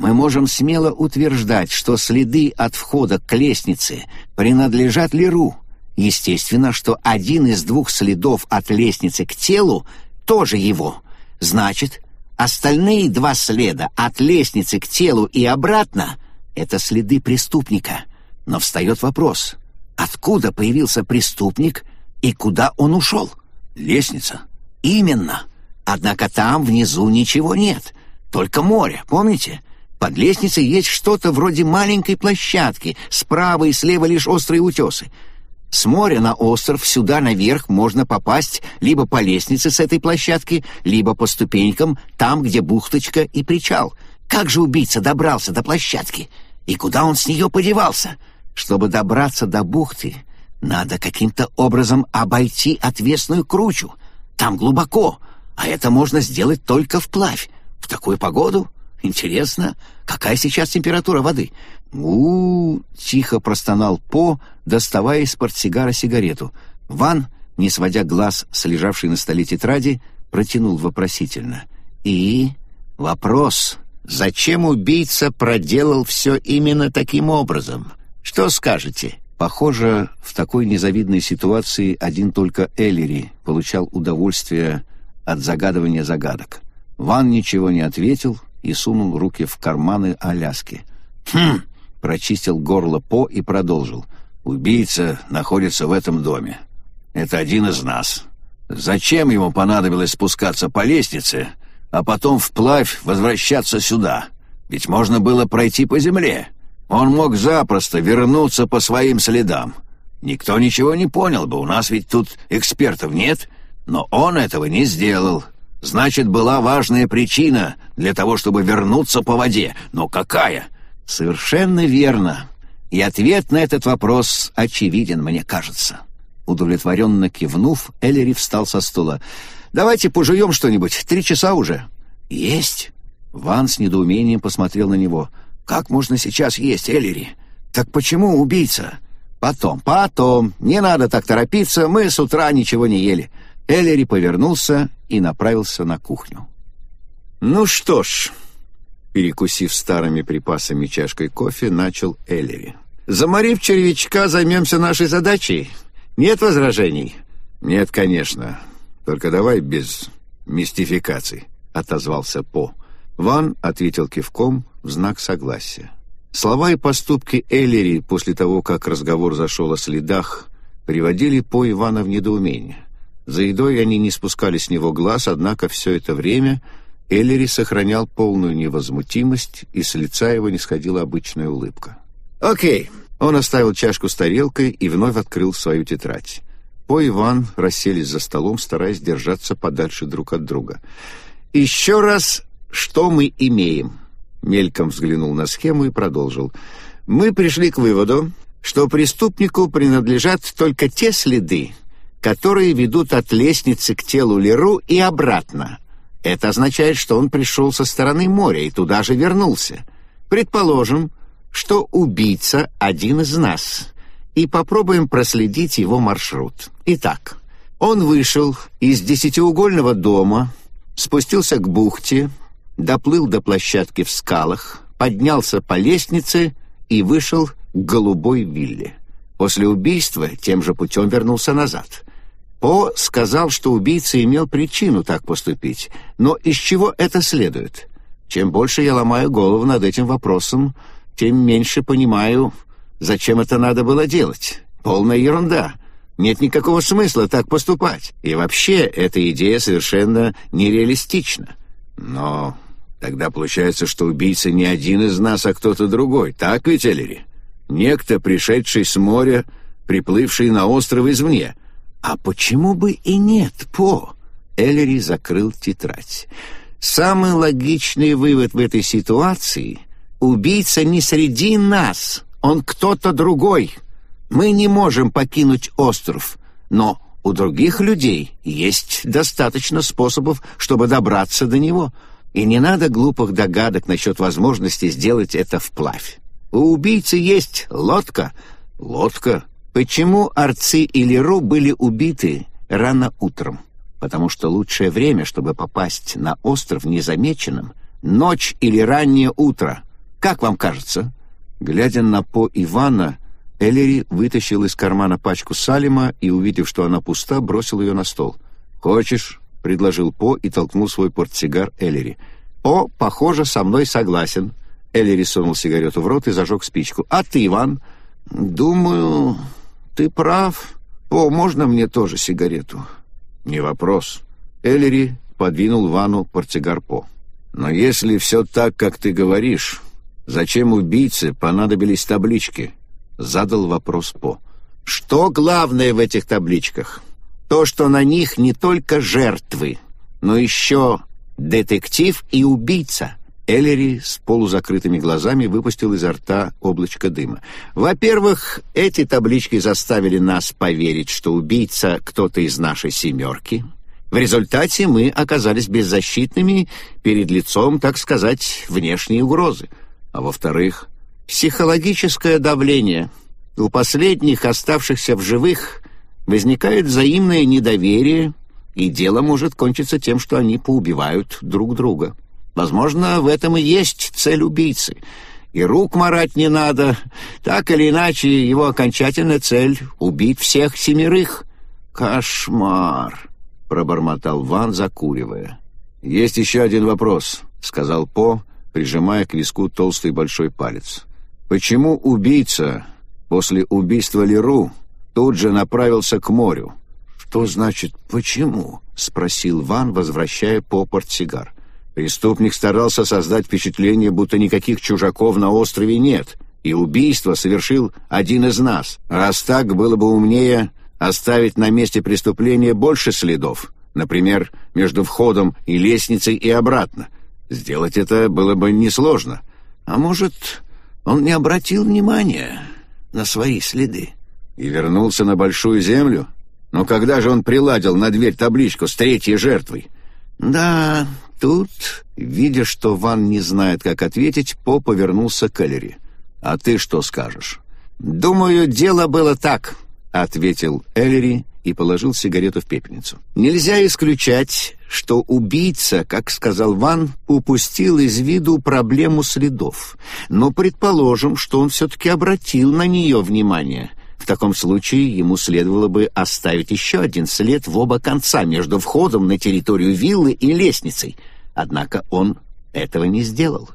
мы можем смело утверждать, что следы от входа к лестнице принадлежат Леру. Естественно, что один из двух следов от лестницы к телу тоже его. Значит, остальные два следа от лестницы к телу и обратно — это следы преступника. Но встает вопрос, откуда появился преступник и куда он ушел? Лестница. Именно. Однако там внизу ничего нет, только море, помните? Под лестницей есть что-то вроде маленькой площадки, справа и слева лишь острые утесы. С моря на остров сюда наверх можно попасть либо по лестнице с этой площадки, либо по ступенькам, там, где бухточка и причал — как же убийца добрался до площадки? И куда он с нее подевался? Чтобы добраться до бухты, надо каким-то образом обойти отвесную кручу. Там глубоко, а это можно сделать только вплавь. В такую погоду? Интересно, какая сейчас температура воды? у, -у, -у тихо простонал По, доставая из портсигара сигарету. Ван, не сводя глаз с лежавшей на столе тетради, протянул вопросительно. «И? Вопрос?» Зачем убийца проделал все именно таким образом? Что скажете? Похоже, в такой незавидной ситуации один только Эллири получал удовольствие от загадывания загадок. Ван ничего не ответил и сунул руки в карманы Аляски. «Хм!» — прочистил горло По и продолжил. «Убийца находится в этом доме. Это один из нас. Зачем ему понадобилось спускаться по лестнице, а потом вплавь возвращаться сюда. Ведь можно было пройти по земле. Он мог запросто вернуться по своим следам. Никто ничего не понял бы, у нас ведь тут экспертов нет. Но он этого не сделал. Значит, была важная причина для того, чтобы вернуться по воде. Но какая? Совершенно верно. И ответ на этот вопрос очевиден, мне кажется. Удовлетворенно кивнув, Эллери встал со стула. «Давайте пожуем что-нибудь. Три часа уже». «Есть?» Ван с недоумением посмотрел на него. «Как можно сейчас есть, Эллери? Так почему убийца?» «Потом, потом. Не надо так торопиться, мы с утра ничего не ели». Эллери повернулся и направился на кухню. «Ну что ж...» Перекусив старыми припасами чашкой кофе, начал Эллери. «Заморив червячка, займемся нашей задачей. Нет возражений?» «Нет, конечно. Только давай без мистификаций», — отозвался По. Ван ответил кивком в знак согласия. Слова и поступки Эллери после того, как разговор зашел о следах, приводили По Ивана в недоумение. За едой они не спускали с него глаз, однако все это время Эллери сохранял полную невозмутимость, и с лица его не сходила обычная улыбка. «Окей». Он оставил чашку с тарелкой и вновь открыл свою тетрадь. По и Иван расселись за столом, стараясь держаться подальше друг от друга. «Еще раз, что мы имеем?» Мельком взглянул на схему и продолжил. «Мы пришли к выводу, что преступнику принадлежат только те следы, которые ведут от лестницы к телу Леру и обратно. Это означает, что он пришел со стороны моря и туда же вернулся. Предположим, что убийца один из нас, и попробуем проследить его маршрут. Итак, он вышел из десятиугольного дома, спустился к бухте, доплыл до площадки в скалах, поднялся по лестнице и вышел к голубой вилле. После убийства тем же путем вернулся назад. По сказал, что убийца имел причину так поступить, но из чего это следует? Чем больше я ломаю голову над этим вопросом, тем меньше понимаю, зачем это надо было делать. Полная ерунда. Нет никакого смысла так поступать. И вообще, эта идея совершенно нереалистична. Но тогда получается, что убийца не один из нас, а кто-то другой. Так ведь, Эллири? Некто, пришедший с моря, приплывший на остров извне. А почему бы и нет, По? Эллири закрыл тетрадь. Самый логичный вывод в этой ситуации — убийца не среди нас, он кто-то другой. Мы не можем покинуть остров, но у других людей есть достаточно способов, чтобы добраться до него, и не надо глупых догадок насчет возможности сделать это вплавь. У убийцы есть лодка. Лодка? Почему Арци и Леру были убиты рано утром? Потому что лучшее время, чтобы попасть на остров незамеченным — ночь или раннее утро. Как вам кажется?» Глядя на По Ивана, Эллири вытащил из кармана пачку Салима и, увидев, что она пуста, бросил ее на стол. «Хочешь?» — предложил По и толкнул свой портсигар Эллири. «По, похоже, со мной согласен». Эллири сунул сигарету в рот и зажег спичку. «А ты, Иван?» «Думаю, ты прав. О, можно мне тоже сигарету?» «Не вопрос». Эллири подвинул Вану портсигар По. «Но если все так, как ты говоришь, зачем убийце понадобились таблички?» Задал вопрос По. «Что главное в этих табличках? То, что на них не только жертвы, но еще детектив и убийца». Эллери с полузакрытыми глазами выпустил изо рта облачко дыма. «Во-первых, эти таблички заставили нас поверить, что убийца кто-то из нашей семерки. В результате мы оказались беззащитными перед лицом, так сказать, внешней угрозы. А во-вторых, психологическое давление. У последних, оставшихся в живых, возникает взаимное недоверие, и дело может кончиться тем, что они поубивают друг друга». Возможно, в этом и есть цель убийцы. И рук марать не надо. Так или иначе, его окончательная цель — убить всех семерых. «Кошмар!» — пробормотал Ван, закуривая. «Есть еще один вопрос», — сказал По, прижимая к виску толстый большой палец. «Почему убийца после убийства Леру тут же направился к морю?» «Что значит «почему?» — спросил Ван, возвращая По портсигар. Преступник старался создать впечатление, будто никаких чужаков на острове нет, и убийство совершил один из нас. Раз так, было бы умнее оставить на месте преступления больше следов, например, между входом и лестницей и обратно. Сделать это было бы несложно. А может, он не обратил внимания на свои следы? И вернулся на Большую Землю? Но когда же он приладил на дверь табличку с третьей жертвой? Да, тут, видя, что Ван не знает, как ответить, По повернулся к Эллери. «А ты что скажешь?» «Думаю, дело было так», — ответил Эллери и положил сигарету в пепельницу. «Нельзя исключать, что убийца, как сказал Ван, упустил из виду проблему следов. Но предположим, что он все-таки обратил на нее внимание. Таком случае ему следовало бы оставить еще один след в оба конца между входом на территорию виллы и лестницей. Однако он этого не сделал.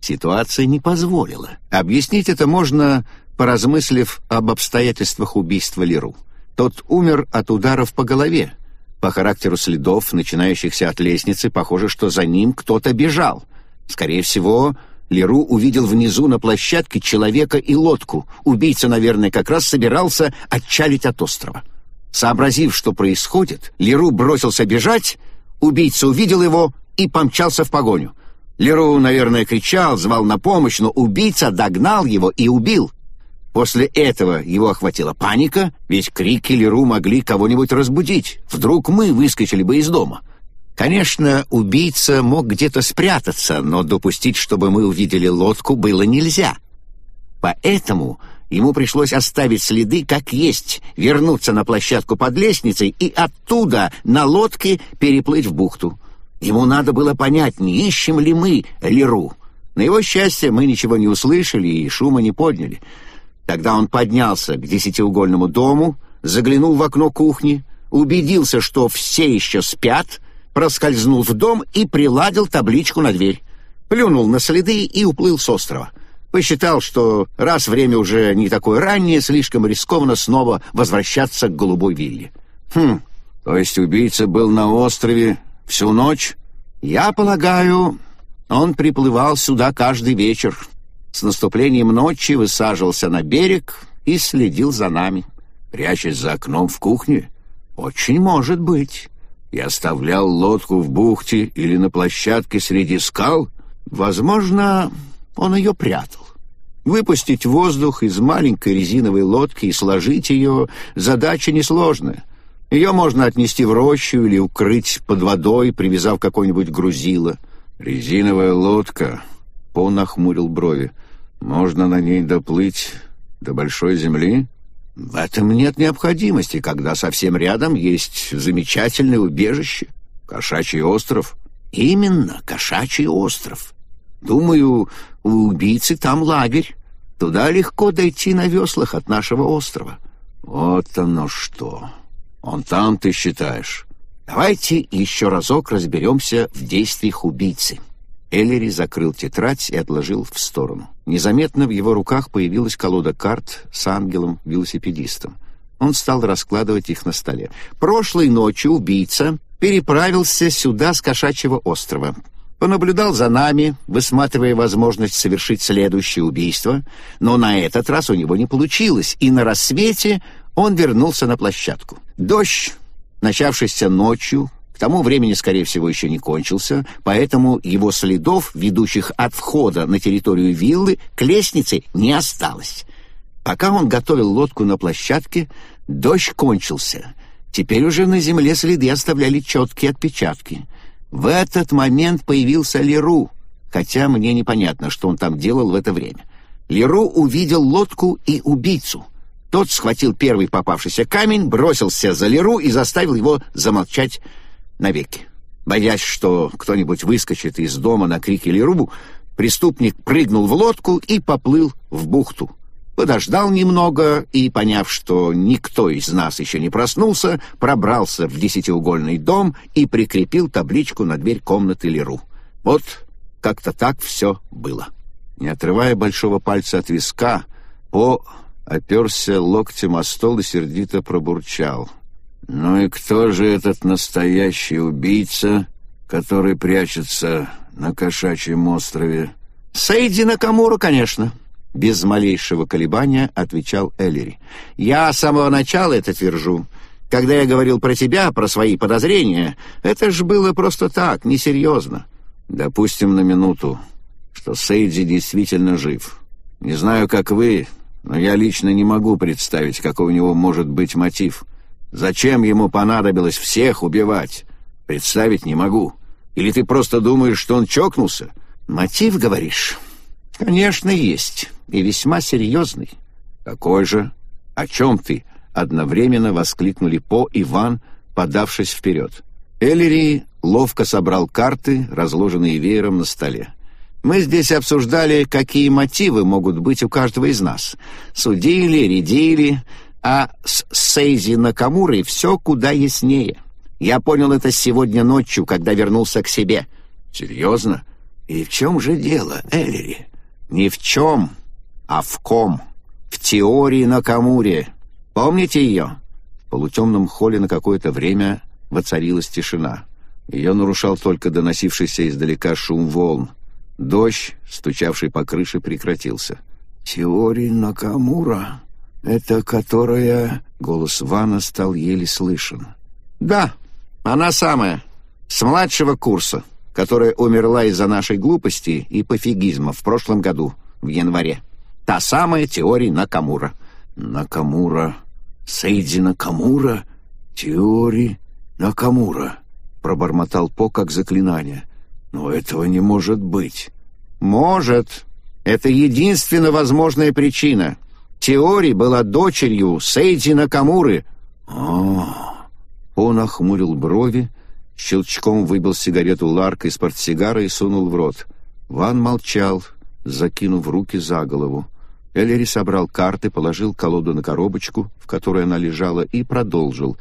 Ситуация не позволила. Объяснить это можно, поразмыслив об обстоятельствах убийства Леру. Тот умер от ударов по голове. По характеру следов, начинающихся от лестницы, похоже, что за ним кто-то бежал. Скорее всего, Леру увидел внизу на площадке человека и лодку. Убийца, наверное, как раз собирался отчалить от острова. Сообразив, что происходит, Леру бросился бежать, убийца увидел его и помчался в погоню. Леру, наверное, кричал, звал на помощь, но убийца догнал его и убил. После этого его охватила паника, ведь крики Леру могли кого-нибудь разбудить. Вдруг мы выскочили бы из дома. Конечно, убийца мог где-то спрятаться, но допустить, чтобы мы увидели лодку, было нельзя. Поэтому ему пришлось оставить следы как есть, вернуться на площадку под лестницей и оттуда на лодке переплыть в бухту. Ему надо было понять, не ищем ли мы Леру. На его счастье мы ничего не услышали и шума не подняли. Тогда он поднялся к десятиугольному дому, заглянул в окно кухни, убедился, что все еще спят, проскользнул в дом и приладил табличку на дверь. Плюнул на следы и уплыл с острова. Посчитал, что раз время уже не такое раннее, слишком рискованно снова возвращаться к голубой вилле. Хм, то есть убийца был на острове Всю ночь? Я полагаю, он приплывал сюда каждый вечер. С наступлением ночи высаживался на берег и следил за нами. Прячась за окном в кухне? Очень может быть. И оставлял лодку в бухте или на площадке среди скал? Возможно, он ее прятал. Выпустить воздух из маленькой резиновой лодки и сложить ее — задача несложная. Ее можно отнести в рощу или укрыть под водой, привязав какое-нибудь грузило. Резиновая лодка. По нахмурил брови. Можно на ней доплыть до большой земли? В этом нет необходимости, когда совсем рядом есть замечательное убежище. Кошачий остров? Именно, Кошачий остров. Думаю, у убийцы там лагерь. Туда легко дойти на веслах от нашего острова. Вот оно что. Он там, ты считаешь? Давайте еще разок разберемся в действиях убийцы. Эллери закрыл тетрадь и отложил в сторону. Незаметно в его руках появилась колода карт с ангелом-велосипедистом. Он стал раскладывать их на столе. Прошлой ночью убийца переправился сюда с Кошачьего острова. Понаблюдал за нами, высматривая возможность совершить следующее убийство, но на этот раз у него не получилось, и на рассвете он вернулся на площадку. Дождь, начавшийся ночью, тому времени, скорее всего, еще не кончился, поэтому его следов, ведущих от входа на территорию виллы, к лестнице не осталось. Пока он готовил лодку на площадке, дождь кончился. Теперь уже на земле следы оставляли четкие отпечатки. В этот момент появился Леру, хотя мне непонятно, что он там делал в это время. Леру увидел лодку и убийцу. Тот схватил первый попавшийся камень, бросился за Леру и заставил его замолчать навеки. Боясь, что кто-нибудь выскочит из дома на крики Леру, преступник прыгнул в лодку и поплыл в бухту. Подождал немного и, поняв, что никто из нас еще не проснулся, пробрался в десятиугольный дом и прикрепил табличку на дверь комнаты Леру. Вот как-то так все было. Не отрывая большого пальца от виска, По оперся локтем о стол и сердито пробурчал. «Ну и кто же этот настоящий убийца, который прячется на кошачьем острове?» «Сейди Накамура, конечно», — без малейшего колебания отвечал Эллири. «Я с самого начала это твержу. Когда я говорил про тебя, про свои подозрения, это ж было просто так, несерьезно. Допустим на минуту, что Сейди действительно жив. Не знаю, как вы, но я лично не могу представить, какой у него может быть мотив. Зачем ему понадобилось всех убивать? Представить не могу. Или ты просто думаешь, что он чокнулся? Мотив, говоришь? Конечно, есть. И весьма серьезный. Какой же? О чем ты? Одновременно воскликнули По и Ван, подавшись вперед. Эллири ловко собрал карты, разложенные веером на столе. Мы здесь обсуждали, какие мотивы могут быть у каждого из нас. Судили, рядили, а с Сейзи Накамурой все куда яснее. Я понял это сегодня ночью, когда вернулся к себе. Серьезно? И в чем же дело, Эллири? Не в чем, а в ком. В теории Накамуре. Помните ее? В полутемном холле на какое-то время воцарилась тишина. Ее нарушал только доносившийся издалека шум волн. Дождь, стучавший по крыше, прекратился. «Теория Накамура? Это которая...» Голос Вана стал еле слышен. «Да, она самая. С младшего курса, которая умерла из-за нашей глупости и пофигизма в прошлом году, в январе. Та самая теория Накамура». «Накамура? Сейдзи Накамура? Теория Накамура?» Пробормотал По как заклинание. Но этого не может быть. Может. Это единственно возможная причина. Теори была дочерью Сейдзи Накамуры. А, Он охмурил брови, щелчком выбил сигарету Ларк из портсигара и сунул в рот. Ван молчал, закинув руки за голову. Эллери собрал карты, положил колоду на коробочку, в которой она лежала, и продолжил.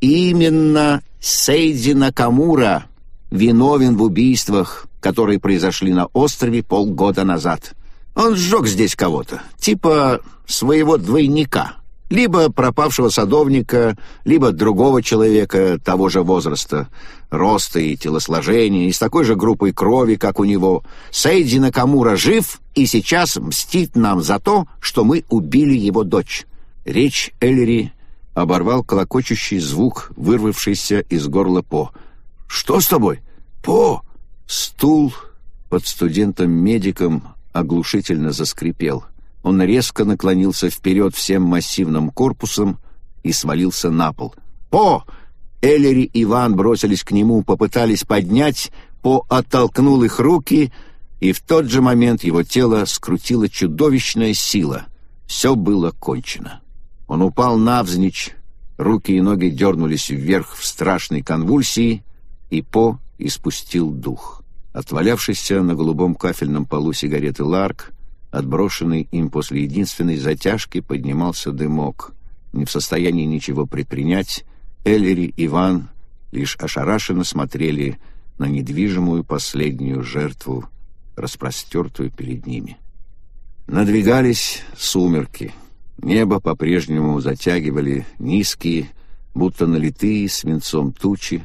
«Именно Сейдзи Накамура виновен в убийствах, которые произошли на острове полгода назад. Он сжег здесь кого-то, типа своего двойника, либо пропавшего садовника, либо другого человека того же возраста, роста и телосложения, и с такой же группой крови, как у него. Сейди Накамура жив и сейчас мстит нам за то, что мы убили его дочь. Речь Эллири оборвал колокочущий звук, вырвавшийся из горла По — «Что с тобой?» «По!» Стул под студентом-медиком оглушительно заскрипел. Он резко наклонился вперед всем массивным корпусом и свалился на пол. «По!» Эллери и Иван бросились к нему, попытались поднять, По оттолкнул их руки, и в тот же момент его тело скрутила чудовищная сила. Все было кончено. Он упал навзничь, руки и ноги дернулись вверх в страшной конвульсии, и По испустил дух. Отвалявшийся на голубом кафельном полу сигареты Ларк, отброшенный им после единственной затяжки, поднимался дымок. Не в состоянии ничего предпринять, Эллери и Иван лишь ошарашенно смотрели на недвижимую последнюю жертву, распростертую перед ними. Надвигались сумерки. Небо по-прежнему затягивали низкие, будто налитые свинцом тучи,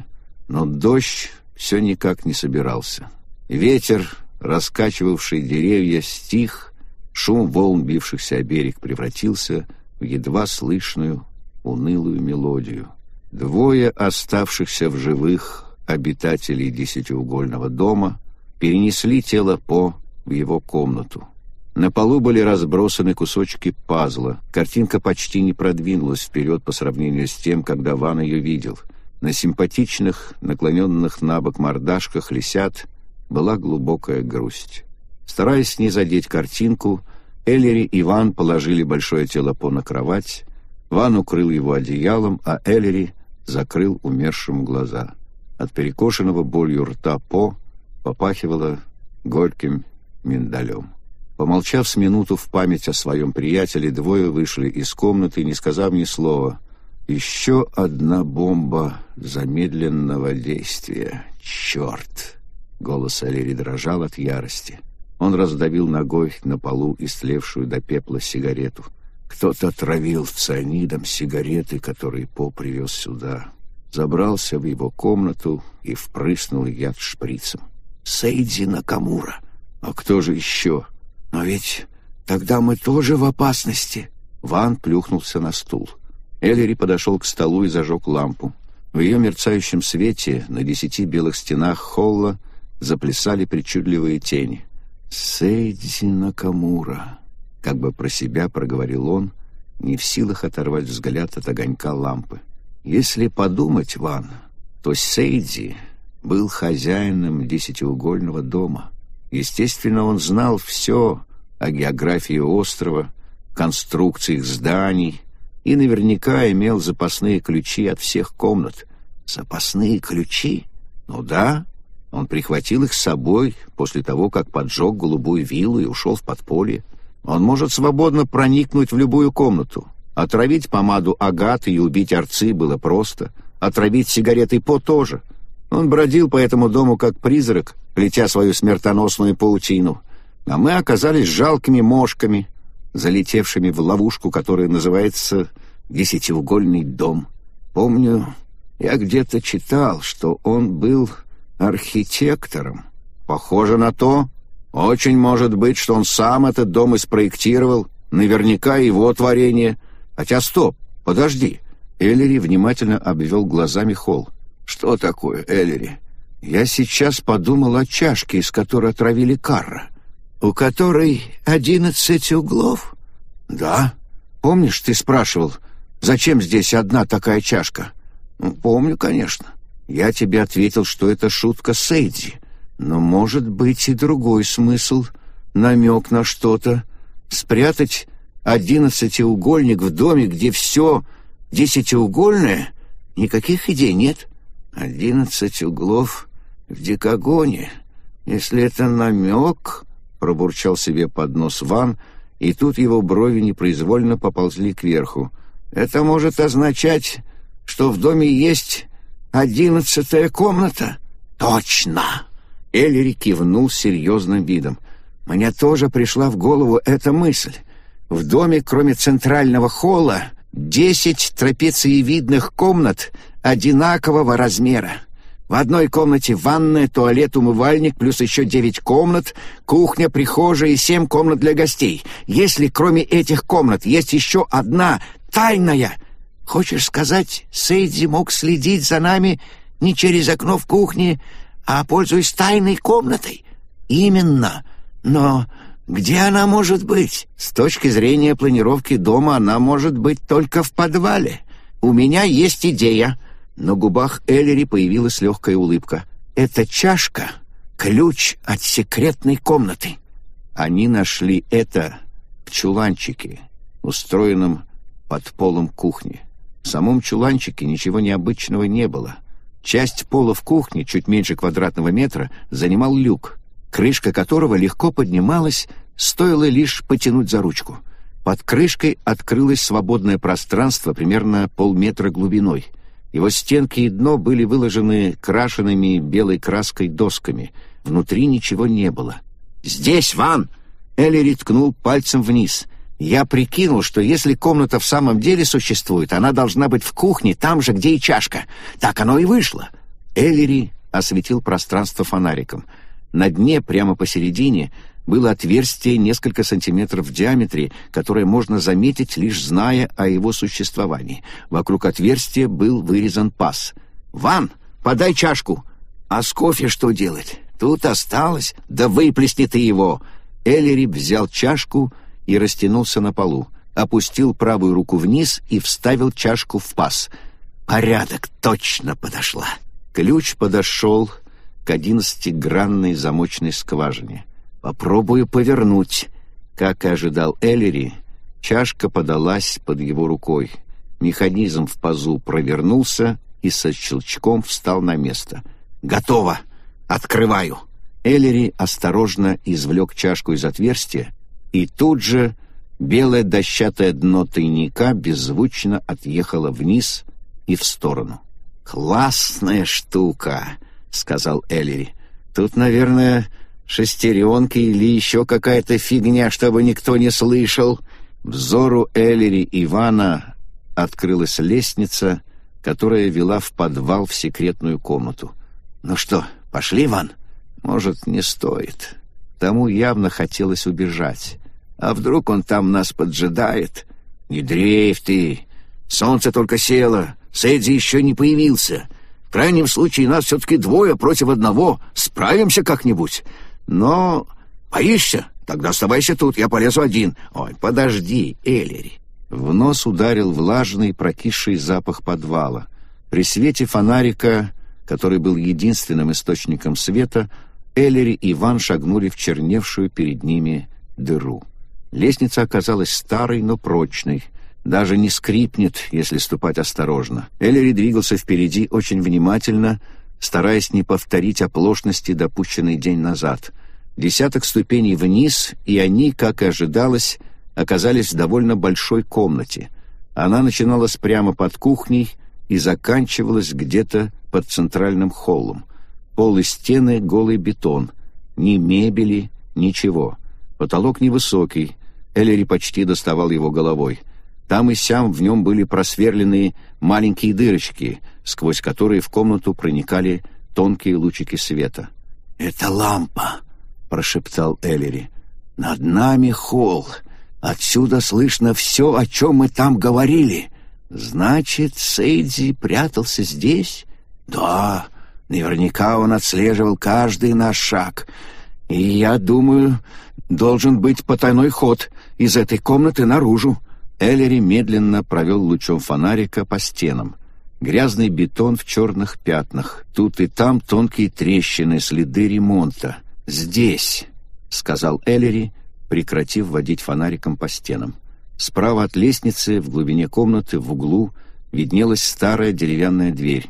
но дождь все никак не собирался. Ветер, раскачивавший деревья, стих, шум волн, бившихся о берег, превратился в едва слышную, унылую мелодию. Двое оставшихся в живых обитателей десятиугольного дома перенесли тело По в его комнату. На полу были разбросаны кусочки пазла. Картинка почти не продвинулась вперед по сравнению с тем, когда Ван ее видел — на симпатичных, наклоненных на бок мордашках лисят была глубокая грусть. Стараясь не задеть картинку, Эллери и Ван положили большое тело По на кровать, Ван укрыл его одеялом, а Эллери закрыл умершим глаза. От перекошенного болью рта По попахивало горьким миндалем. Помолчав с минуту в память о своем приятеле, двое вышли из комнаты, не сказав ни слова. Еще одна бомба замедленного действия. Черт! Голос Алири дрожал от ярости. Он раздавил ногой на полу истлевшую до пепла сигарету. Кто-то отравил цианидом сигареты, которые По привез сюда. Забрался в его комнату и впрыснул яд шприцем. Сейдзи Накамура. А кто же еще? Но ведь тогда мы тоже в опасности. Ван плюхнулся на стул. — Эллири подошел к столу и зажег лампу. В ее мерцающем свете на десяти белых стенах холла заплясали причудливые тени. «Сейдзи Накамура», — как бы про себя проговорил он, не в силах оторвать взгляд от огонька лампы. Если подумать, Ван, то Сейдзи был хозяином десятиугольного дома. Естественно, он знал все о географии острова, конструкциях зданий и наверняка имел запасные ключи от всех комнат. Запасные ключи? Ну да, он прихватил их с собой после того, как поджег голубую виллу и ушел в подполье. Он может свободно проникнуть в любую комнату. Отравить помаду агаты и убить арцы было просто. Отравить сигаретой по тоже. Он бродил по этому дому как призрак, плетя свою смертоносную паутину. А мы оказались жалкими мошками, залетевшими в ловушку, которая называется «Десятиугольный дом». Помню, я где-то читал, что он был архитектором. Похоже на то. Очень может быть, что он сам этот дом и спроектировал. Наверняка его творение. Хотя стоп, подожди. Эллири внимательно обвел глазами холл. «Что такое, Эллири?» «Я сейчас подумал о чашке, из которой отравили Карра. У которой одиннадцать углов?» «Да. Помнишь, ты спрашивал, зачем здесь одна такая чашка?» ну, «Помню, конечно. Я тебе ответил, что это шутка Сейдзи. Но может быть и другой смысл, намек на что-то. Спрятать одиннадцатиугольник в доме, где все десятиугольное? Никаких идей нет. Одиннадцать углов в Дикогоне. Если это намек, пробурчал себе под нос Ван, и тут его брови непроизвольно поползли кверху. Это может означать, что в доме есть одиннадцатая комната. Точно! Эллири кивнул серьезным видом. Мне тоже пришла в голову эта мысль. В доме, кроме центрального холла, десять трапециевидных комнат одинакового размера. В одной комнате ванная, туалет, умывальник, плюс еще девять комнат, кухня, прихожая и семь комнат для гостей. Если кроме этих комнат есть еще одна тайная... Хочешь сказать, Сейдзи мог следить за нами не через окно в кухне, а пользуясь тайной комнатой? Именно. Но где она может быть? С точки зрения планировки дома она может быть только в подвале. У меня есть идея. На губах Эллири появилась легкая улыбка. Эта чашка — ключ от секретной комнаты. Они нашли это в чуланчике, устроенном под полом кухни. В самом чуланчике ничего необычного не было. Часть пола в кухне, чуть меньше квадратного метра, занимал люк крышка которого легко поднималась, стоило лишь потянуть за ручку. Под крышкой открылось свободное пространство примерно полметра глубиной. Его стенки и дно были выложены крашенными белой краской досками. Внутри ничего не было. «Здесь, Ван!» Эллири ткнул пальцем вниз. «Я прикинул, что если комната в самом деле существует, она должна быть в кухне, там же, где и чашка. Так оно и вышло». Эллири осветил пространство фонариком — на дне, прямо посередине, было отверстие несколько сантиметров в диаметре, которое можно заметить, лишь зная о его существовании. Вокруг отверстия был вырезан паз. «Ван, подай чашку!» «А с кофе что делать? Тут осталось. Да выплесни ты его!» Эллири взял чашку и растянулся на полу, опустил правую руку вниз и вставил чашку в паз. «Порядок точно подошла!» Ключ подошел к одиннадцатигранной замочной скважине. «Попробую повернуть». Как и ожидал Эллири, чашка подалась под его рукой. Механизм в пазу провернулся и со щелчком встал на место. «Готово! Открываю!» Эллири осторожно извлек чашку из отверстия, и тут же белое дощатое дно тайника беззвучно отъехало вниз и в сторону. «Классная штука!» сказал Эллири. «Тут, наверное, шестеренки или еще какая-то фигня, чтобы никто не слышал». Взору Эллири Ивана открылась лестница, которая вела в подвал в секретную комнату. «Ну что, пошли, Иван?» «Может, не стоит». Тому явно хотелось убежать. «А вдруг он там нас поджидает?» «Не дрейф ты! Солнце только село, Сэдди еще не появился крайнем случае нас все-таки двое против одного. Справимся как-нибудь. Но боишься? Тогда оставайся тут, я полезу один. Ой, подожди, Эллири. В нос ударил влажный, прокисший запах подвала. При свете фонарика, который был единственным источником света, Эллери и Иван шагнули в черневшую перед ними дыру. Лестница оказалась старой, но прочной. Даже не скрипнет, если ступать осторожно. Эллери двигался впереди очень внимательно, стараясь не повторить оплошности, допущенной день назад. Десяток ступеней вниз, и они, как и ожидалось, оказались в довольно большой комнате. Она начиналась прямо под кухней и заканчивалась где-то под центральным холлом. Пол и стены — голый бетон. Ни мебели, ничего. Потолок невысокий. Эллери почти доставал его головой. Там и сям в нем были просверленные маленькие дырочки, сквозь которые в комнату проникали тонкие лучики света. «Это лампа», — прошептал Эллери. «Над нами холл. Отсюда слышно все, о чем мы там говорили. Значит, Сейдзи прятался здесь? Да, наверняка он отслеживал каждый наш шаг. И я думаю, должен быть потайной ход из этой комнаты наружу. Эллери медленно провел лучом фонарика по стенам. Грязный бетон в черных пятнах. Тут и там тонкие трещины, следы ремонта. «Здесь», — сказал Эллери, прекратив водить фонариком по стенам. Справа от лестницы, в глубине комнаты, в углу, виднелась старая деревянная дверь.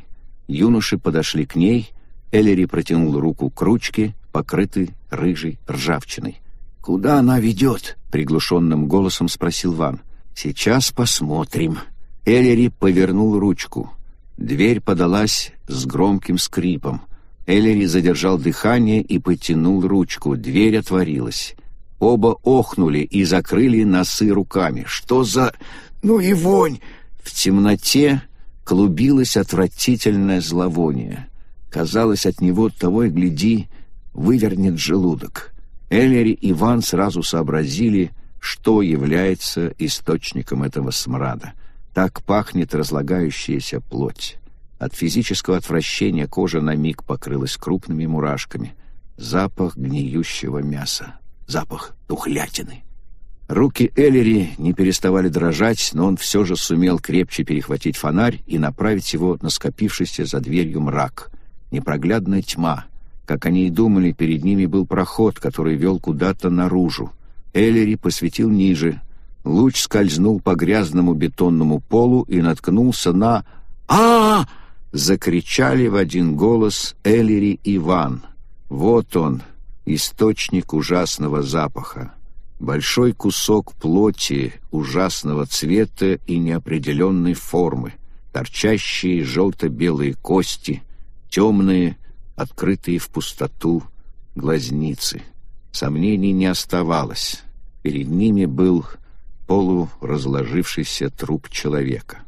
Юноши подошли к ней, Эллери протянул руку к ручке, покрытой рыжей ржавчиной. «Куда она ведет?» — приглушенным голосом спросил Ван. «Сейчас посмотрим». Эллери повернул ручку. Дверь подалась с громким скрипом. Эллери задержал дыхание и потянул ручку. Дверь отворилась. Оба охнули и закрыли носы руками. «Что за... ну и вонь!» В темноте клубилось отвратительное зловоние. Казалось, от него того и гляди вывернет желудок. Эллери и Иван сразу сообразили, что является источником этого смрада. Так пахнет разлагающаяся плоть. От физического отвращения кожа на миг покрылась крупными мурашками. Запах гниющего мяса запах тухлятины. Руки Эллери не переставали дрожать, но он все же сумел крепче перехватить фонарь и направить его на скопившийся за дверью мрак. Непроглядная тьма. Как они и думали, перед ними был проход, который вел куда-то наружу. Эллери посветил ниже. Луч скользнул по грязному бетонному полу и наткнулся на... а, -а, Закричали в один голос Эллери и Ван. Вот он, источник ужасного запаха. Большой кусок плоти ужасного цвета и неопределенной формы, торчащие желто-белые кости, темные, открытые в пустоту глазницы. Сомнений не оставалось. Перед ними был полуразложившийся труп человека.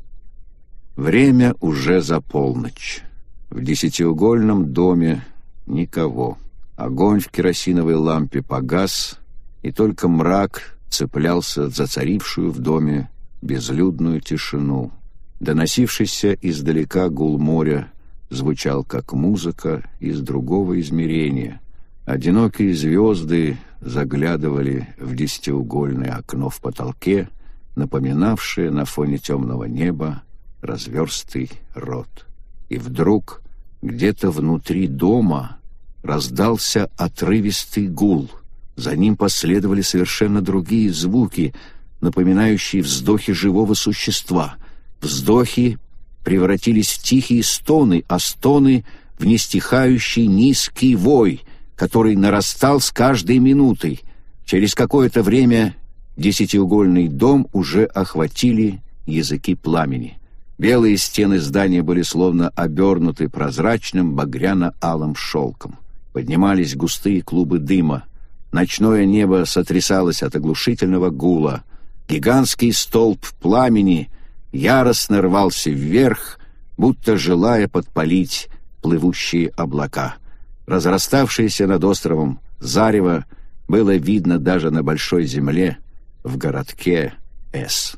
Время уже за полночь. В десятиугольном доме никого. Огонь в керосиновой лампе погас, и только мрак цеплялся за царившую в доме безлюдную тишину. Доносившийся издалека гул моря звучал как музыка из другого измерения. Одинокие звезды заглядывали в десятиугольное окно в потолке, напоминавшее на фоне темного неба разверстый рот. И вдруг где-то внутри дома раздался отрывистый гул. За ним последовали совершенно другие звуки, напоминающие вздохи живого существа. Вздохи превратились в тихие стоны, а стоны — в нестихающий низкий вой, который нарастал с каждой минутой. Через какое-то время десятиугольный дом уже охватили языки пламени. Белые стены здания были словно обернуты прозрачным багряно-алым шелком. Поднимались густые клубы дыма. Ночное небо сотрясалось от оглушительного гула. Гигантский столб пламени яростно рвался вверх, будто желая подпалить плывущие облака. Разраставшееся над островом зарево было видно даже на большой земле в городке С.